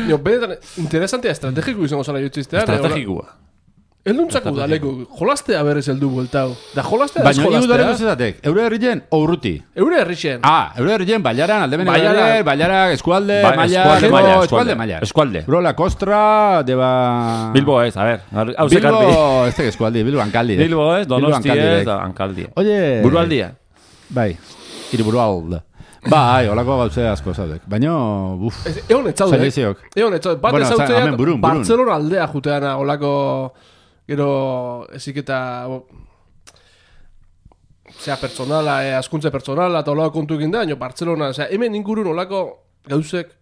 Jo, benetan, interesantea estrategiko izango zara jutziztea. Estrategikoa. Elduntzako udaleko, jolastea berez heldu bueltau. Da jolastea ez Baina ni jolastea. duzezatek, eure herrien o urruti. Eure herrixen. Ah, eure herrien baiaran, alde bene Bailara. baiara, eskualde, Ba, maia, eskualde, maila, eskualde, maia. Eskualde. Bro, la kostra, deba... Bilbo ez, a ver. Hau Bilbo, ez teke eskualdi, Bilbo ankaldi. Bilbo ez, donosti ez, ankaldi. Oye... Burualdia. Bai, iriburualde. Bai, holako gauze asko zaudek. Baina, buf, Ez- Egon etzaude. zaileziok. Egon etzaude. Bat Bueno, bueno, za- ezautzea, hemen burun, burun. Barcelona aldea juteana, olako... Gero, ezik eta... bo, Zea pertsonala, eh, askuntze pertsonala, eta olako kontu egin da, baina Barcelona, osea, hemen ingurun olako gauzek...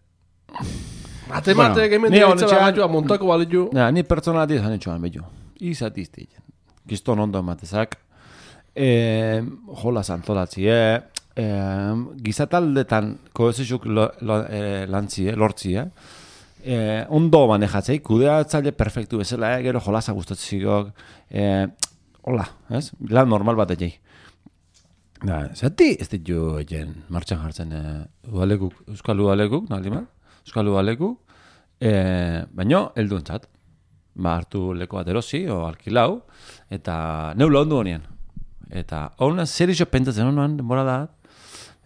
Mate, Bueno, mate, hemen ni dira itxaba gaitua montako balitu. Ja, ni pertsonalati esan etxoan bello. Izatizti. Kiston ondo ematezak. Eh, jola santolatzie. Eh, gizataldetan kohezisuk lo, lo, eh, lantzie, lortzie. Eh, ondo manejatzei, kudeatzaile perfektu bezala, eh, gero jolasa gustatzikok. Eh, hola, ez? Lan normal bat egei. Da, zati ez dit jo egen martxan jartzen eh, udalekuk, euskal udalekuk, naldi mal, euskal udalekuk, eh, baino, heldu entzat. Ba, hartu leko bat erosi, o alkilau, eta neula ondu honien. Eta, hona zer iso pentsatzen honuan, denbora da,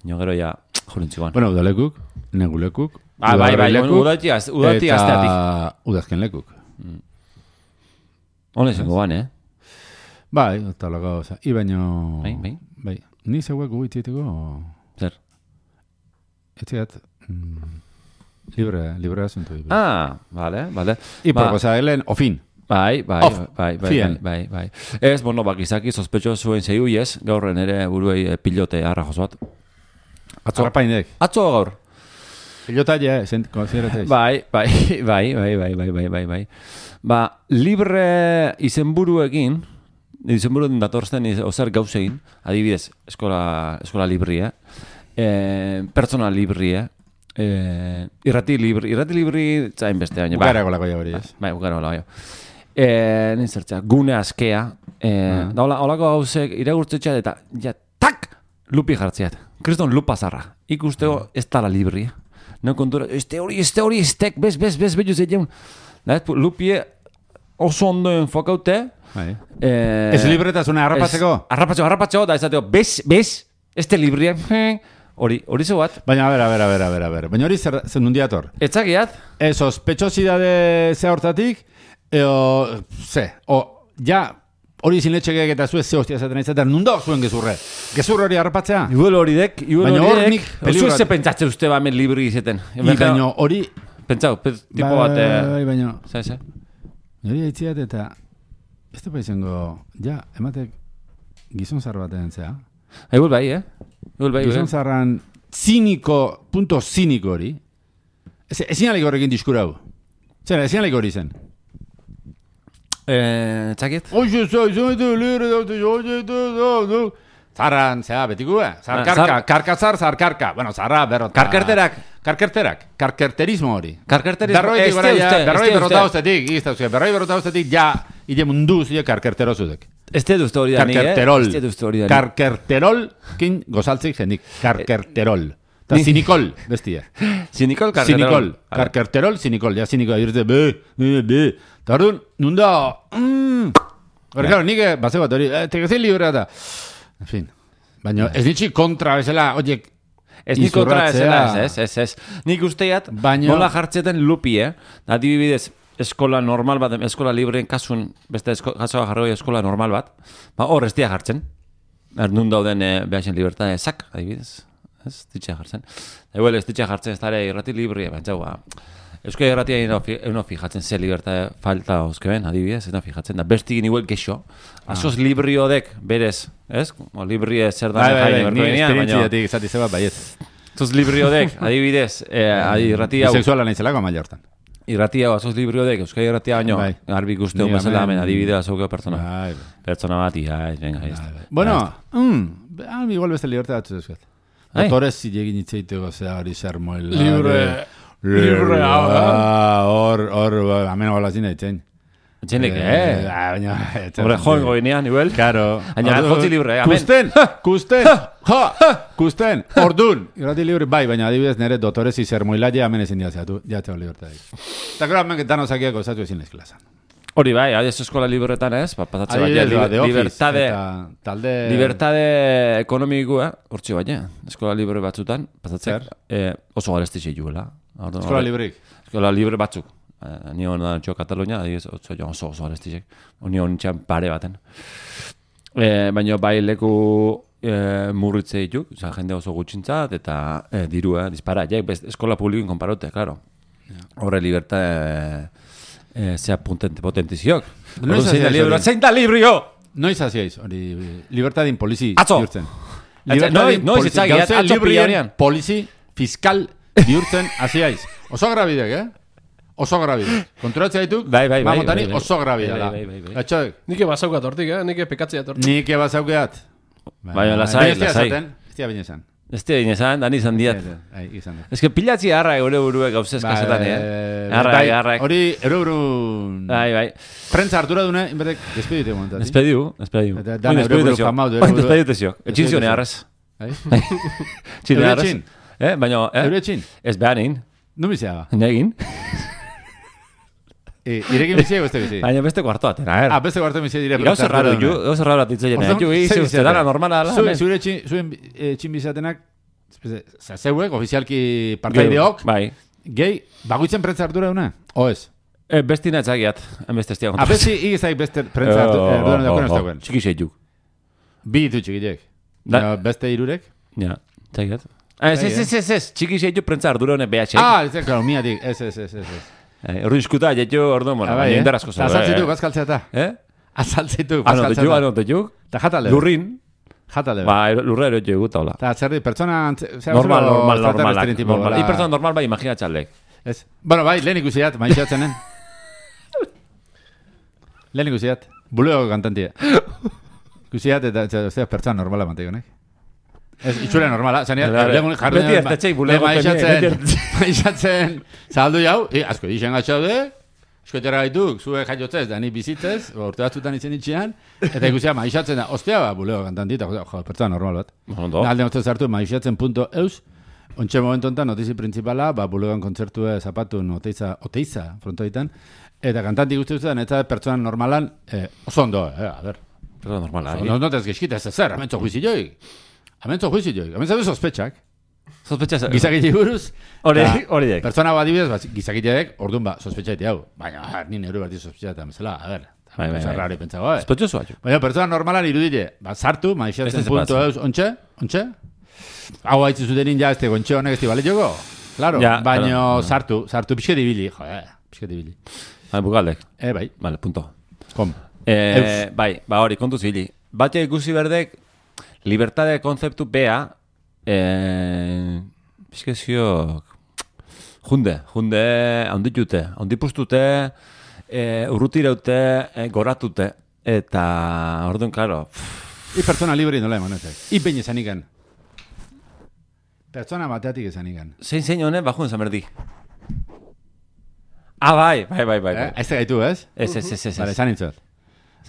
baino gero ja, jolintzikoan. Bueno, udalekuk, negulekuk, Ah, bai, bai, udati, az- udati eta asteatik. udazken lekuk. Hona izango ban, eh? Bai, eta lago, oza, i baino... Bai, bai. Bai, ni zeuek guititeko, Zer? etziat, mm, libre, libre asunto. Ah. Ah, vale, vale. I Ba, proposa helen, ofin. Bai, bai, Off. bai, bai, bai, Fien. bai, bai. Ez, bueno, bak, izaki sospetxo zuen zeiu, yes, gaur nere buruei pilote harra jozoat. Atzo. Arpaindek. Atzo gaur. Pilota ja, zent, konsideratez. Bai, bai, bai, bai, bai, bai, bai, bai, bai. Ba, libre izenburuekin, izenburuen datorzen ozer gauzegin, adibidez, eskola, eskola libria, eh, pertsona libria, eh, irrati libri, irrati libri zain beste baina. ba. Ugarako lako ja hori, ez. Bai, ugara hola, bai. E, nin zertzea, gune askea. E, Ah. Da hola, holako gauzek iragurtzetxeat eta ja, tak! Lupi jartziat. Kriston lupa zarra. Ikusteko ez tala libri. No kontura, este hori, este hori, estek, bez, bez, bez, bez, zeiteun. Da ez, lupie oso ondo enfokaute. Bai. Eh, Ez libretasuna harrapatzeko? ez- Harrapatzeko, harrapatzeko, da esateko, bez, bez, este librie, hm, hori, hori zeu bat. Baina, a ber, a ber, a ber, a ber, a ber. Baina hori zer, zer nundiator? Etzakiat, Ez ospetxosidade ze hortatik, eo, ze, o, ja, hori zinetxekeak eta zuez ze hostia zaten aizaten, nunda zuen gezurre? Gezur hori harrapatzea? Igual hori dek, Baina hori hor dek, peligro- ze pentsatze uste ba hemen libri izeten. Baina hori... Pentsau, pez, tipo bai, bat, eh, bai, baina, Zai, zai. hori aitziat eta, ez da izango, ja, ematek gizon zar batean zea. Igual bai, eh? Igual bai, Gizon bai. zarran ziniko, punto ziniko hori, ez, ezin alik horrekin diskura hau. Zer, ezin alik hori zen. Eh, de Zarran, zea, betiko, eh? Ah, Zarkarka, zar- karkazar, zarkarka. Bueno, zarra, berrota. Karkerterak. Karkerterak, karkerterismo hori. Karkerterismo, Berroitik ez gora, te ja, berroi berrota uste. ustetik, izta uste, berroi berrota ustetik, ja, ide munduz, ja, karkertero zudek. Ez te duzte hori da nik, eh? Karkerterol. Ez te duzte hori da nik. Karkerterol, kin gozaltzik jenik. Karkerterol. Ta sinikol, bestia. Sinikol karkerterol. Sinikol. Karkerterol, sinikol. Ja, sinikol. Irte, be, be, be. Ta orduan, nunda, mm. Hora, claro, nik, eh, bazeu bat hori, eh, tegezin librea da. En fin. Baina, ez nitxi kontra bezala, oiek, Ez nik kontra ezela, ez, ez, ez, ez. Nik usteat, Baina- nola jartzeten lupi, eh? Adibidez, eskola normal bat, eskola libreen kasun, beste esko, jasoa jarroi eskola normal bat, ba, hor ez dia jartzen. Er, nun dauden eh, behasen libertade zak, adibidez. Ez, ditxe jartzen. Eguel, ez ditxe jartzen, ez dara irrati libri, baina ba, Euskal Irratia eno, fi, eno fijatzen ze libertade falta oskeben, adibidez, eno fijatzen da. Bestigin igual gexo. Asoz libri odek, berez, ez? O libri zer da bai, bai, bai, jaime ni berko ginean, baina... esperientziatik izati zeba, baiet. Zuz libri odek, adibidez, eh, adi, irratia, Bisexuala nahizelako amaia hortan. irratia, azoz libri odek, Euskal Irratia baino, Bai. garbi Ni bezala, hemen adibidea zauke pertsona. Bai, bai. Pertsona bat, ia, venga, está. Bueno, mm, ah, igual beste libertad batzu duzkat. Bai. Dotorez zilegin itzeiteko zea hori zer moela. Libre- Libre, hau da. ah, hor, hor, amena bola zina itzen. Txenik, eh? ah, baina, etzen- Hombre, joan goinean, igual. Claro. Baina, jotzi libre, amen. Kusten, kusten, ja, kusten, ordun. Irrati libre, bai, baina adibidez nere dotorez izer moila ja hemen ezin diazeatu, jatzeo libertadik. Eta gero hemen dano zakiako zatu ezin ez klasan. Hori bai, adiez eskola libretan ez, ba, pasatzen bat, Adibidez, ba, The Office, libertade, talde... libertade ekonomikoa, hortxe baina, eskola libre batzutan, pasatzen, Zer? eh, oso garestixe juela. Orduan, Eskola librik. Eskola libre batzuk. Eh, Ni hona txo Katalunia, adibidez, oso jo oso oso arestizek. Ni hon pare baten. Eh, baina bai leku eh, murritze ditu, oza, jende oso gutxintzat, eta eh, dirua, dispara, jaik, best, eskola publikoin konparote, claro. Horre liberta eh, eh, zea potente, potentiziok. Noiz zein da libro, hori? zein da librio! Noiz hasiaiz, hori, libertadin polizi Atzo! bihurtzen. Atzo, noiz- noiz polizi- itzagiat, gauze atzo librien polizi fiskal bihurtzen hasiaiz. Oso grabidek, eh? Oso grabidek. Konturatzea dituk, Bai, bai, bai, mamotani bai, bai. oso grabidea da. Bai, bai, bai, bai. Gatxoek, Nik ebazaukat hortik, eh? Nik pekatzea hortik. nik ebazaukeat. Baina lasai, lasai. esaten, Ez dira bine esan. Ez dira inezan, dan izan diat. Ai, izan da. Ez que pilatzi harra gure burue gauzez kasetan, eh? Harra, bai, harra. Hori, euroburu... Bai, bai. Prentza hartura dune, inbertek, despeditu momentat. Despediu, despediu. Dan euroburu famau du, Oin despediu tezio. Etxin Despediu zione harrez. Bai? Txin Eure harrez. etxin? Eh, baina, eh? Eure etxin? Ez behar egin. Numizia. Negin. E, irekin bizia beste bizi. Baina beste kuarto atera, eh? Ah, beste guartu bizia dire. Gauza raro ditu, gauza raro ditu jene. Orduan, Ju, zer izi uste bizate? dara normala ala. Zure, hemen. zure etxin, zuen etxin bizatenak, za zeuek, ofizialki partaideok, Bai. gehi, baguitzen prentza hartura duna? O ez? Eh, etzagiat. Beste estia A bezi, igizaik beste prentza Oh, hartura duna dagoen ez dagoen. Txiki seitu. Bi ditu txikilek. Da- Ja, Beste irurek? Ja, etzagiat. Ez, ez, ez, ez, ez, txiki seitu prentza ardura hone behatxeik. Ah, ez claro, miatik, ez, ez, ez, ez. Ez. Ordu iskuta, jetu, ordu, bueno, Ah, bai, baina eh? indarazko Ta Azaltzitu, bazkaltzea eta. Eh? Azaltzitu, Ah, no, tetu, ah, bazkaltzea no, tetu. Ta jatale. Lurrin. Jatale. Ba, lurra ero jo guta, hola. Ta zerdi, pertsona... Normal, normal, normal. normal. I persona normal bai, imagina txaldek. Ez. Bueno, bai, lehen ikusiat, maixatzenen. lehen ikusiat. Buleo kantantia. Ikusiat eta ez pertsona normala mantegonek. Ez, itxura normala, zanean, Hala, legun jarri... beti ez bulego Maixatzen, maixatzen, zahaldu jau, e, asko, isen gatxaude, Eskoetera gaituk, zue jaiotzez, da ni bizitzez, ba, urte batzutan izen itxian, eta ikusia maizatzen da, ostia, ba, buleo kantantita, jo, pertsona normal bat. Ondo. Alde moztu zartu, eus, ontxe momentu enten, notizi principala, ba, buleoan kontzertue zapatu oteiza, oteiza, frontoitan, eta kantanti guzti guztietan, eta pertsona normalan, eh, oso ondo, eh, a ber, Pero normal, no, no te geskita, ez ezer, amentzo juizi joik. Juizi joik, amentzo zabe sospetxak. Sospecha Gizakite buruz, Hori, eta hori dek. Pertsona bat adibidez, ba, gizakiteek, orduan ba, sospetxaiti hau. Baina, ni neure bat sospetxaita, bezala, a ver. Bai, bai, bai. Rari pentsago, eh? Sospechoso hacho. Baina, pertsona normalan irudile, ba, sartu, punto sepatzen. eus, ontxe, ontxe? Hau haitzu zutenin ja, este gontxe honek ez di bale joko? Claro, Ja, baina claro. sartu, sartu pixket ibili, jo, eh, pixket ibili. Bai, bugaldek. Eh, bai, Vale, punto. kom. Eh, Eus. bai, ba hori, kontu zibili. Batia ikusi berdek, libertade konzeptu bea, eh, bizkezio, junde, junde, handitute, handipustute, eh, urrutireute, eh, goratute, eta, orduan, klaro, I pertsona libre nola emanetek. I pein esan ikan. Pertsona bateatik esan ikan. zein zein honen, bajuen zamerdi. Ah, bai, bai, bai, bai. Eh? bai. Ez te gaitu, ez? Ez, ez, ez, ez. Vale, esan intzot.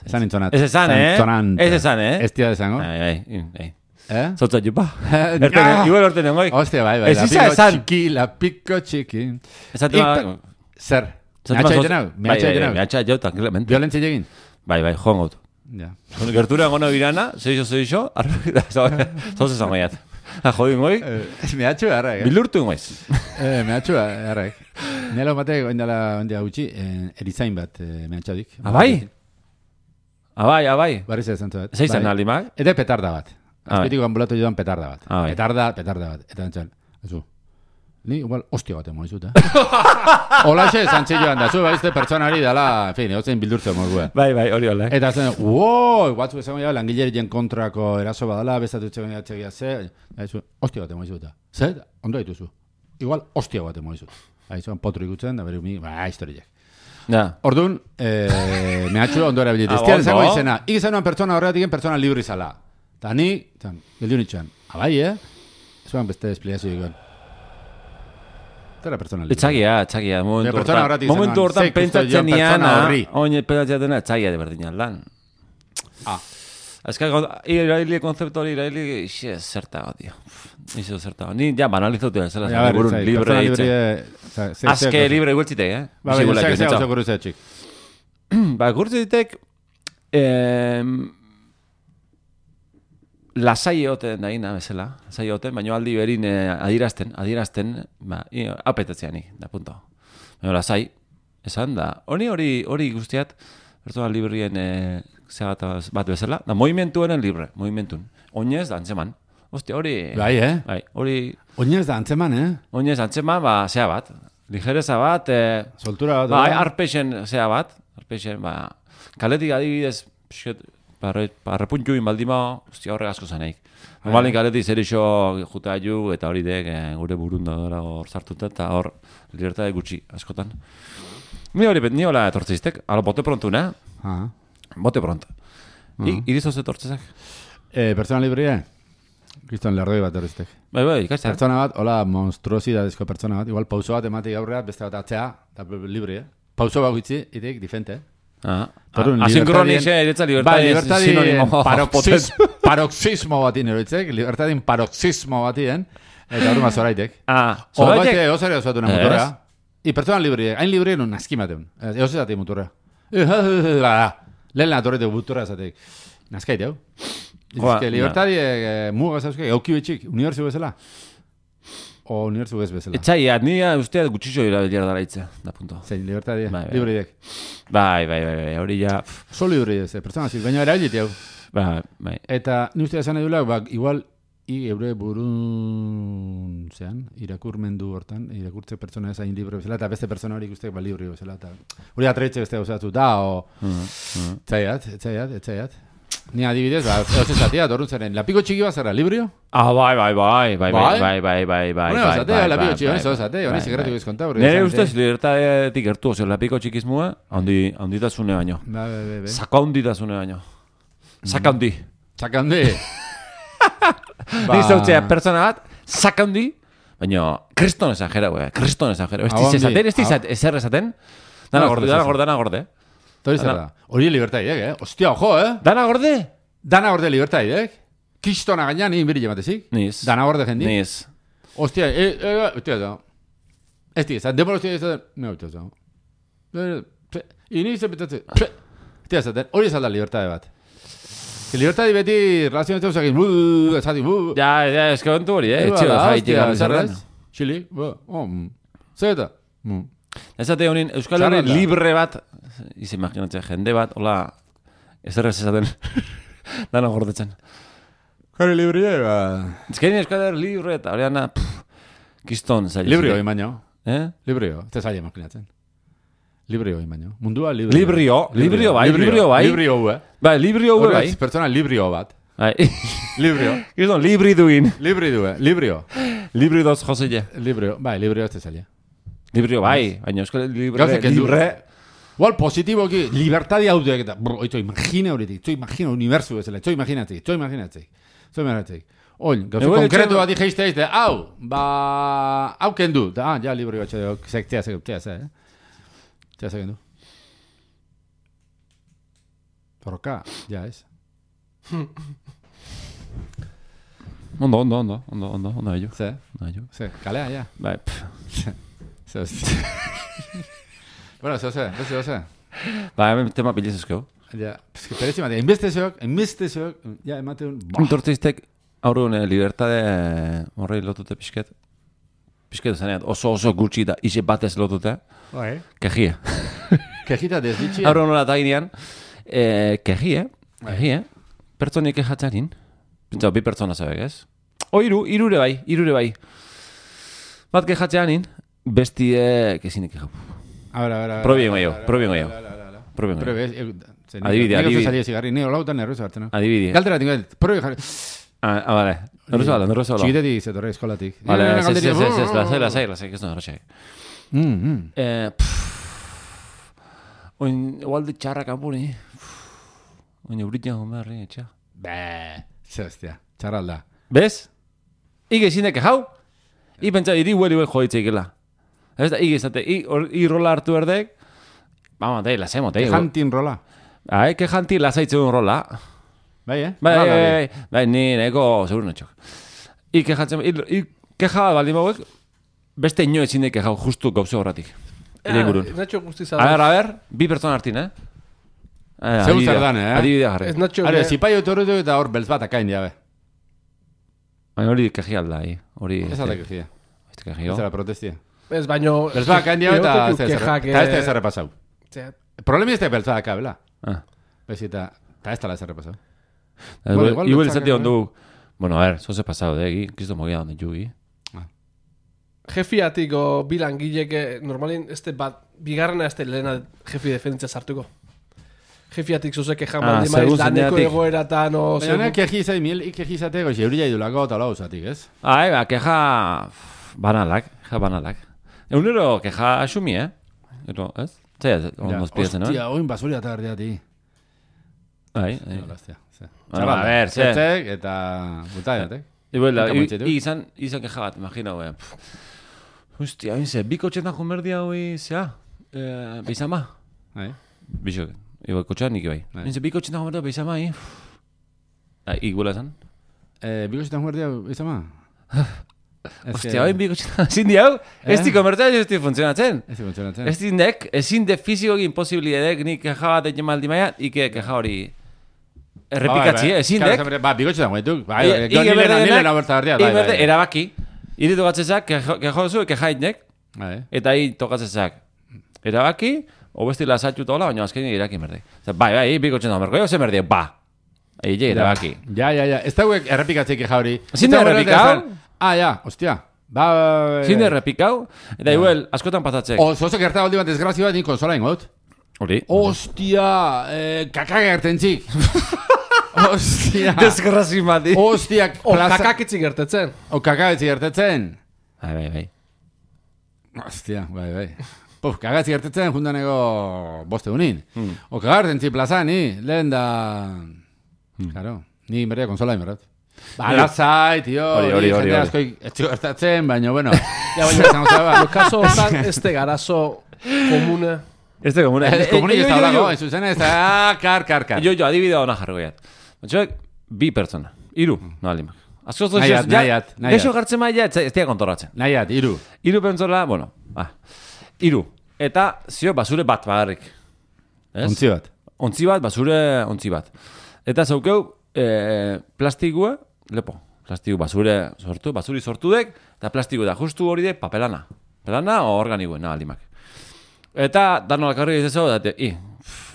Esan intzonat. Ez esan, eh? Intzonant. Ez esan, eh? Ez tia desango. Bai, bai, bai. Eh? Zotza jupa. Eh, Erten, ah! igual orten engoi. Hostia, bai, bai. Ez pico esan. txiki, la pico txiki. Esate I- ma... Zer? Mehatxa egiten hau? Bai, Mehatxa bai, egiten bai, hau? mehatxa jo, tranquilamente. Violentzia egin? Bai, bai, joan gaut. Ja. Gertura gono birana, zeixo, zeixo, zoz esan goiat. Jodin goi, Ez mehatxu harrek, eh? bilurtu ingoiz. Eh, mehatxu harrek. Nela batek, oindala, oindia gutxi, eh, erizain bat eh, mehatxadik. Abai? Abai, abai. Barriz ez zantu bat. Zeizan Bai. alimak? Eta petarda bat. Ah, bai. Azpitiko ambulatu jodan petarda bat. Ah, bai. Petarda, petarda bat. Eta entzan, ezu. Ni igual ostia bat emo izut, eh? Olaxe, zantzi joan da, zu baizte pertsonari dala, en fin, egotzen bildurtze modua. Bai, bai, hori hola. Eta zen, wow, batzu esango ja, langilerien kontrako eraso badala, bestatu txegoen atxegia ze, eta zu, ostia bat emo izut. Zer, ondo dituzu. Igual, ostia bat emo izut. Aizuan, potru ikutzen, da beri mi, ba, historiak. Ja. Orduan, eh, mehatxu ondo erabilit. Ah, Ez tian ondo. izango izena. Ik izan pertsona horretik pertsona libri zala. Ta ni, tan, geldiun itxan. Abai, eh? Zuan beste esplikazio ikon. Zera pertsona libri. Etxagia, etxagia, momentu hortan. Momentu pentsatzen niana, horri. oin pentsatzen dena, etxagia de berdin aldan. Ah. Azka, iraili konzeptu hori, iraili, xe, zerta, tío. Iso zerta. Ni ja banalizotu da, zela, ber, burun, libre ze- Azke libre igueltzitek, eh? Ba, Bizigulak zek ze iretza. gauza kuruzea txik. Ba, gurtzitek, eh, lasai egoten daina bezala, lasai egoten, baina aldi berin eh, adierazten, adierazten, ba, i- apetatzea ni, da punto. Baina lasai, esan da, hori hori hori guztiat, pertsona librien eh, zea bat, bezala, da movimentuaren libre, movimentun. Oinez da antzeman. Ostia, hori... Bai, eh? Bai, hori... Oinez da antzeman, eh? Oinez antzeman, ba, zea bat. Ligereza bat, eh, Soltura bat. Ba, hola. arpeixen, zea bat, arpeixen, ba, kaletik adibidez, pixket, parre, parrepuntxuin baldima, ostia horrek asko zaneik. Normalin kaletik zer iso juta ju, eta hori dek, eh, gure burun da hor sartuta, eta hor, libertade gutxi, askotan. Ni hori, ni hola etortziztek, alo, bote prontu, ne? Ah. Bote pronto. I, irizoz etortzizek? Eh, pertsona libria? Kriston lerdoi bat horreztek. Bai, bai, ikastea. Pertsona bat, hola, monstruosidadezko pertsona bat, igual pauso bat ematik aurrea, beste bat atzea, eta libre, eh? Pauso bat gutxi, itek, difente, eh? Ah, asinkronise, libertadien- eretza Bai, libertadi libertadi sinonimo. paroxis, paroxismo batin eroitzek, libertadin paroxismo batien, eta hori mazoraitek. Ah, zoraitek? baite, osare osatu muturrea. I pertsona libre, hain libre nun aski mateun. Eose zati muturrea. Lehen la torrete muturrea zatek. Naskaite, hau. Joa, Dizke, libertadi eh, muga zauzke, auki betxik, unibertsu bezala. O unibertsu bez bezala. Etxaiat, ni usteat gutxixo irabiliera dara hitza, da punto. Zein, libertadi, Bai, bai. libre dek. Bai, bai, bai, bai, hori ja, pff, So libre ez, pertsona zil, baina erabilit, hau. bai, bai. Eta ni uste esan edula, ba, igual i eure burun zean, irakurmendu hortan, irakurtze pertsona ez hain libre bezala, eta beste pertsona hori ikustek ba libre bezala, eta hori atreitze beste gauzatu da, o... Etzaiat, etzaiat, etzaiat. Ni adibidez, ba, ez ezatia, dorun zeren, lapiko txiki bat zara, librio? Ah, bai, bai, bai, bai, bai, Bai? bai, bai, bai, bai, bai, zatea, bai, lapiko bai, txiki, honi bai, honi bai, sekretu bai. gizkonta, Nere ustez, libertadetik gertu ozio, lapiko txikizmua, handi, handitasune baino. Ba, be, be, be. Saka handitasune baino. Saka handi. Txakandi. Ni zautzea, pertsona bat, saka handi, baina kriston esagera, gue, kriston esagera. Ez diz esaten, ez diz ezer esaten. Dana gorde, dana gorde, dana gorde. Eta hori zer da. Hori libertaidek, eh? Ostia, ojo, eh? Dana gorde? Dana gorde libertaidek. Kistona gainean, ni biri jematezik. Niz. Dana gorde jendi. Niz. Ostia, eh, eh, ostia, da. Ez di, zan, demora ostia, ez ne, ostia, da. Ini ze betatze, ostia, zaten, hori ez alda libertade bat. Que libertade beti, relazioan ez egin, buh, ez adi, buh. Ja, ja, eske kontu hori, eh? Eba, Etxeo, hostia, jaitik gana zer zerren. ez? Txilik, buh, oh, mm. Zer eta? Mm. Ezate honin, Euskal Herri libre bat, iz imaginatzen, jende bat, hola, ez errez esaten, dana gordetzen. Kare librie, ba... Ezkein Euskal Herri libre eta hori ana, kiston, zaila. Librio, imaino. Eh? Librio, ez zaila imaginatzen. Librio, imaino. Mundua librio. Librio, librio bai, librio bai. Librio, eh? Bai, librio bai. Pertsona librio bat. Bai. Librio. Kiston, libri duin. Libri du, eh? Librio. Libri doz josile. Librio, bai, librio ez zaila. Librio bai, baina Euskal libre, Gauzak libre. Igual positiboki, libertadi hau duek eta, brr, oito, imagina horitik, oito, imagina universu bezala, oito, imaginatzei, oito, imaginatzei, oito, imaginatzei. Oin, gauza konkretu bat dijeizte izte, hau, ba, hau kendu, da, ah, ja, libro batxe duk, sektea, sektea, sektea, eh? Tia, se kendu. Porroka, ja, ez. Ondo, ondo, ondo, ondo, ondo, ondo, aio. Ze, Ondo, aio. ze, kalea, ja. Bai, pff. Ze, bueno, ze, ze, ze, ze. Ba, hemen tema pilizezko. Ja, pizke perezi bat, enbeste zeok, enbeste zeok, ja, emate un, bah, Entortzeiztek, aurrun, eh, libertade horrei lotute pixket. Pixket zanean, oso oso gutxi da, ize batez lotute. bai. Kejie. Kejita desditxia. Aurrun nola eta ginean, eh, kejie, kejie, pertsonik ejatzarin. Pintzau, bi pertsona zabek, ez? O, iru, irure bai, irure bai. Bat kejatzeanin, bestie, kezinik ejau. A ver, a ver, a ver. Probi egingo jo, probi egingo jo. La, la, la, la. Probi egingo Probi, jo. ez, eh, ze, Adibide, nik- nik adibide. Ez no? Ah, ah, vale. Nerroso bala, nerroso bala. Txikitetik zetorre eskolatik. Vale, Nire ez, ez, ez, galderia, ez, ez, lasai, lasai, lasai, ez da horretxeak. Mm, mm. Eh, pff, oin, igual de txarra kanpuni. Oin, euritzen hon beharri, etxa. Be, ze hostia, txarralda. Bez? Ige zinek jau? I pentsa, iri hueli huel joitzeikela. Ez da, ige zate, i, or, i rola hartu erdek. Vamos, tei, lasai motei. Jantin rola. Ai, que janti lasaitzen un rola. Bai, eh? Bai, bai, bai, bai, bai, ni neko seguro netxok. I kejatzen, i, i keja baldin bauek, beste ino ezin keja justu gauze horretik. Ire ingurun. Nacho guztiz A ber, a ber, bi pertsona hartin, eh? Eh, Zeu adibidea- zer dan, eh? Adibidea jarri. Ez Nacho Are, be- zipaio torretu eta hor beltz bat akain jabe. Baina hori keji alda, eh? Hori... Ez alda kejia. Ez keji, Ez jo? ala protestia. Ez baino... Beltz bat akain jabe eta eta ez da eh, ez errepasau. Problemi ez da beltz bat akabela. Ah. Bez eta, eta ez da ez errepasau. Bueno, Bueno, igual, igual igual ere, ondu... Bueno, a ver, zoze pasado, eh? Gi, Kristo mogia donde jugi. Jefiatik o bilan gileke normalin este bat bigarrena este lehena jefi defenditza sartuko. Jefiatik zozek ejan Ah, baldi maiz segun laneko zeneatik. egoeratan o... Baina honek keji izai mil, ikeji izateko, xeurila idulako eta lau usatik, ez? Ah, eba, keja... Banalak, keja banalak. Egunero keja asumi, eh? Ero, ez? Zea, ondo espiatzen, no? Hostia, oin basuri eta erdiati. Bai, bai. Hostia. Bueno, a ver, ze. Zetzek eta. Igual, Eta i- moitzetu. i- izan, izan keja bat, imagina, eh. Hostia, hain ze, bi kotxetan jomerdia hoi, zea, eh, beizama. Bai. Bixo, igual kotxean nik bai. Bai. Hain ze, bi kotxetan jomerdia beizama, hi. Ah, igual esan. Eh, biko zitan juerdia, izama? Hostia, hain bi kotxetan, ezin di hau, ez di komertzea, ez di funtzionatzen. Ez di funtzionatzen. Ez dindek, ezin de fizikoki imposibilidadek nik keja bat egin maldi maia, ike keja hori errepikatzi, eh, ezin dek. Ba, biko zitan juetuk. Ba, I- gero ige nile berdenak- nile naberta berdia. ige berde, erabaki. Iritu gatzezak, kejo zu, keja itnek, Bai. eta hi tokatzezak. Erabaki, obesti lasatxu tola, baina azkenin irakin berde. Bai, bai, biko txena merko, jo, ze berde, ba. Eile, erabaki. Ja, ja, ja. Ez dauek errepikatzeik eja hori. Ezin Ez da errepikau? Ah, ja, hostia. Ba, ba, Zin errepikau, eta igual, askotan pasatzek. O, zozo gerta baldi bat desgrazio bat, nik konsola ingot. Hori. Hostia, eh, kaka gertentzik. Hostia. Desgrazi mati. Hostia, O, plaza... kakakitzi gertetzen. O, kaka betzi gertetzen. Bai, bai, bai. Hostia, bai, bai. Puf, kagatzi gertetzen jundanego boste unin. O, kagartentzi plaza, ni, lehen da... Claro, ni berria konsola inberrat. Ba, lasai, tio, Hori, hori, hori, asko ez gertatzen, baina, bueno. Ja, baina, lo kaso honetan, este garazo komune, Ez da komuna. Ez komunik ez Eh, da jo, jo, holako, jo. hain zuzen ez da, kar, kar, kar. Jo, jo, adibidea Batxoek, bi pertsona. Iru, no alimak. Askoz doz, Nahiat, nahiat, nahiat. Geixo gartzen maia, ez dira kontoratzen. Nahiat, iru. Iru pertsona, bueno, ah, iru. Eta, zio, basure bat bagarrik. Ez? Ontzi bat. Ontzi bat, basure ontzi bat. Eta zaukeu, e, plastikua, lepo, plastiku basure sortu, basuri sortu dek, eta plastiku da, justu hori dek, papelana. Papelana o organikoen, na, aldimak. Eta, dano lakarri ez date, i,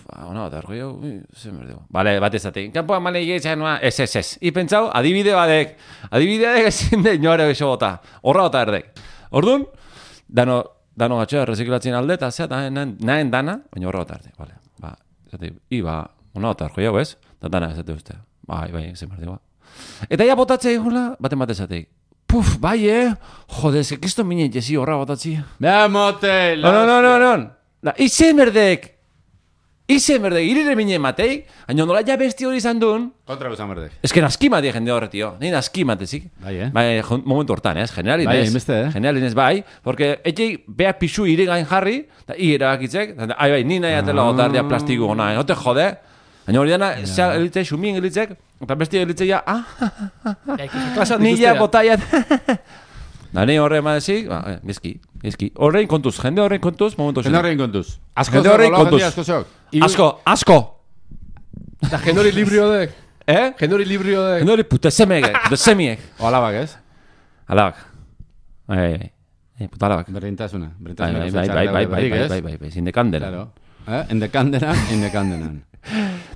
ba, ona bat, ergoi hau, zen berdego. Bale, bat ez date, kanpoan male egitzen noa, ez, ez, ez. I pentsau, adibide badek, adibide badek ezin de inoare gexo bota, horra bota erdek. Orduan, dano, dano gatxoa reziklatzen alde, eta zea, nahen, nahen dana, baina horra bota erde, bale. Ba, zate, i, ba, ona bota ergoi hau, ez? Da dana ez dute uste. Bai, bai, zen berdego. Eta ja botatzea egula, baten bat esateik. Puf, bai, eh? Jode, ze kisto minen jesi horra botatzea. Bea motel. No, no, no, no, no. Da, izen berdek. Izen berdek, irire mine matei, haino nola ja besti hori izan duen, Kontra guzan berdek. Ez que naski mati jende horre, tio. Nei naski matezik. Bai, eh? Bai, momentu hortan, ez? Generalin Bai, ez. hainbeste, eh? Generalin ez, bai. Porque etxei bea pixu ire gain jarri, eta i erabakitzek, eta ai, bai, ni nahi atela Ah. otar dia plastiku gona, eh? no te jode. Baina hori dana, zea elitze, xumien elitzek, eta besti elitze ja, ah, Klasat ni ja ikustea. botaiat. Da, ni horre emadezik, ba, eh, gezki, gezki. Horrein kontuz, jende horrein kontuz, momentu Jende horrein kontuz. Asko Jende horrein kontuz. jende Asko. Asko, asko! Da jendori librio dek. Eh? Jendori librio dek. Jende hori puta semiek, puta semiek. O alabak, ez? Alabak. Bai, bai, bai. Eh, puta alabak. Berdintasuna. Bai, Berdintasuna. bai, bai, bai, bai, bai, bai, bai, bai, bai, sin de candela. Claro. Eh? Ende kandenan, ende kandenan.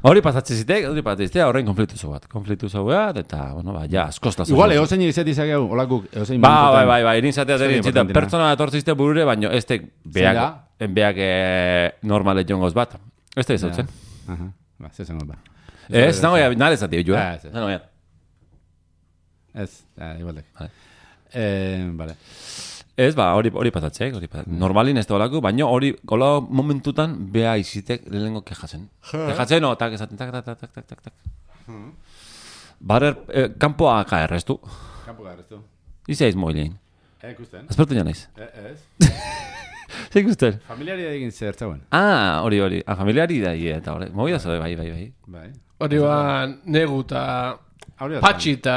Hori pasatzen zitek, hori pasatzen zitek, horrein konfliktu zo bat. Konfliktu bat, eta, bueno, ba, ja, askoz Igual, egozein izet izakegu, olakuk, egozein Ba, momentutan. bai, bai, bai, ni zatea Zer zer nintzita, importantena? pertsona etortzizte burure, baino ez tek beak, en beak eh, normale jongoz bat. Ez da izautzen. Aha, ba, zezen bat. Ez, nago ya, nare zati, jo, Ah, eh? ez, ez. Nago ya. Ez, ah, igualdek. Vale. Eh, vale. Ez, ba, hori hori pasatzek, hori pasatzek. Normalin ez da olako, baino hori, gola momentutan, bea izitek lehenengo kejatzen. Kejatzen, o, tak, esaten, tak, tak, tak, tak, tak, tak, tak. Barer, eh, kanpoa ka errestu. Kampo garretu. Iza iz moilein. Eh, ikusten? Azpertu ja naiz. Eh, ez. Zer ikusten? Familiari egin zertzauen. Ah, hori, hori. Ah, familiari da, ie, eta hori. Mogi da zode, bai, bai, bai. Bai. Hori ba, negu eta Hori da. patxi eta...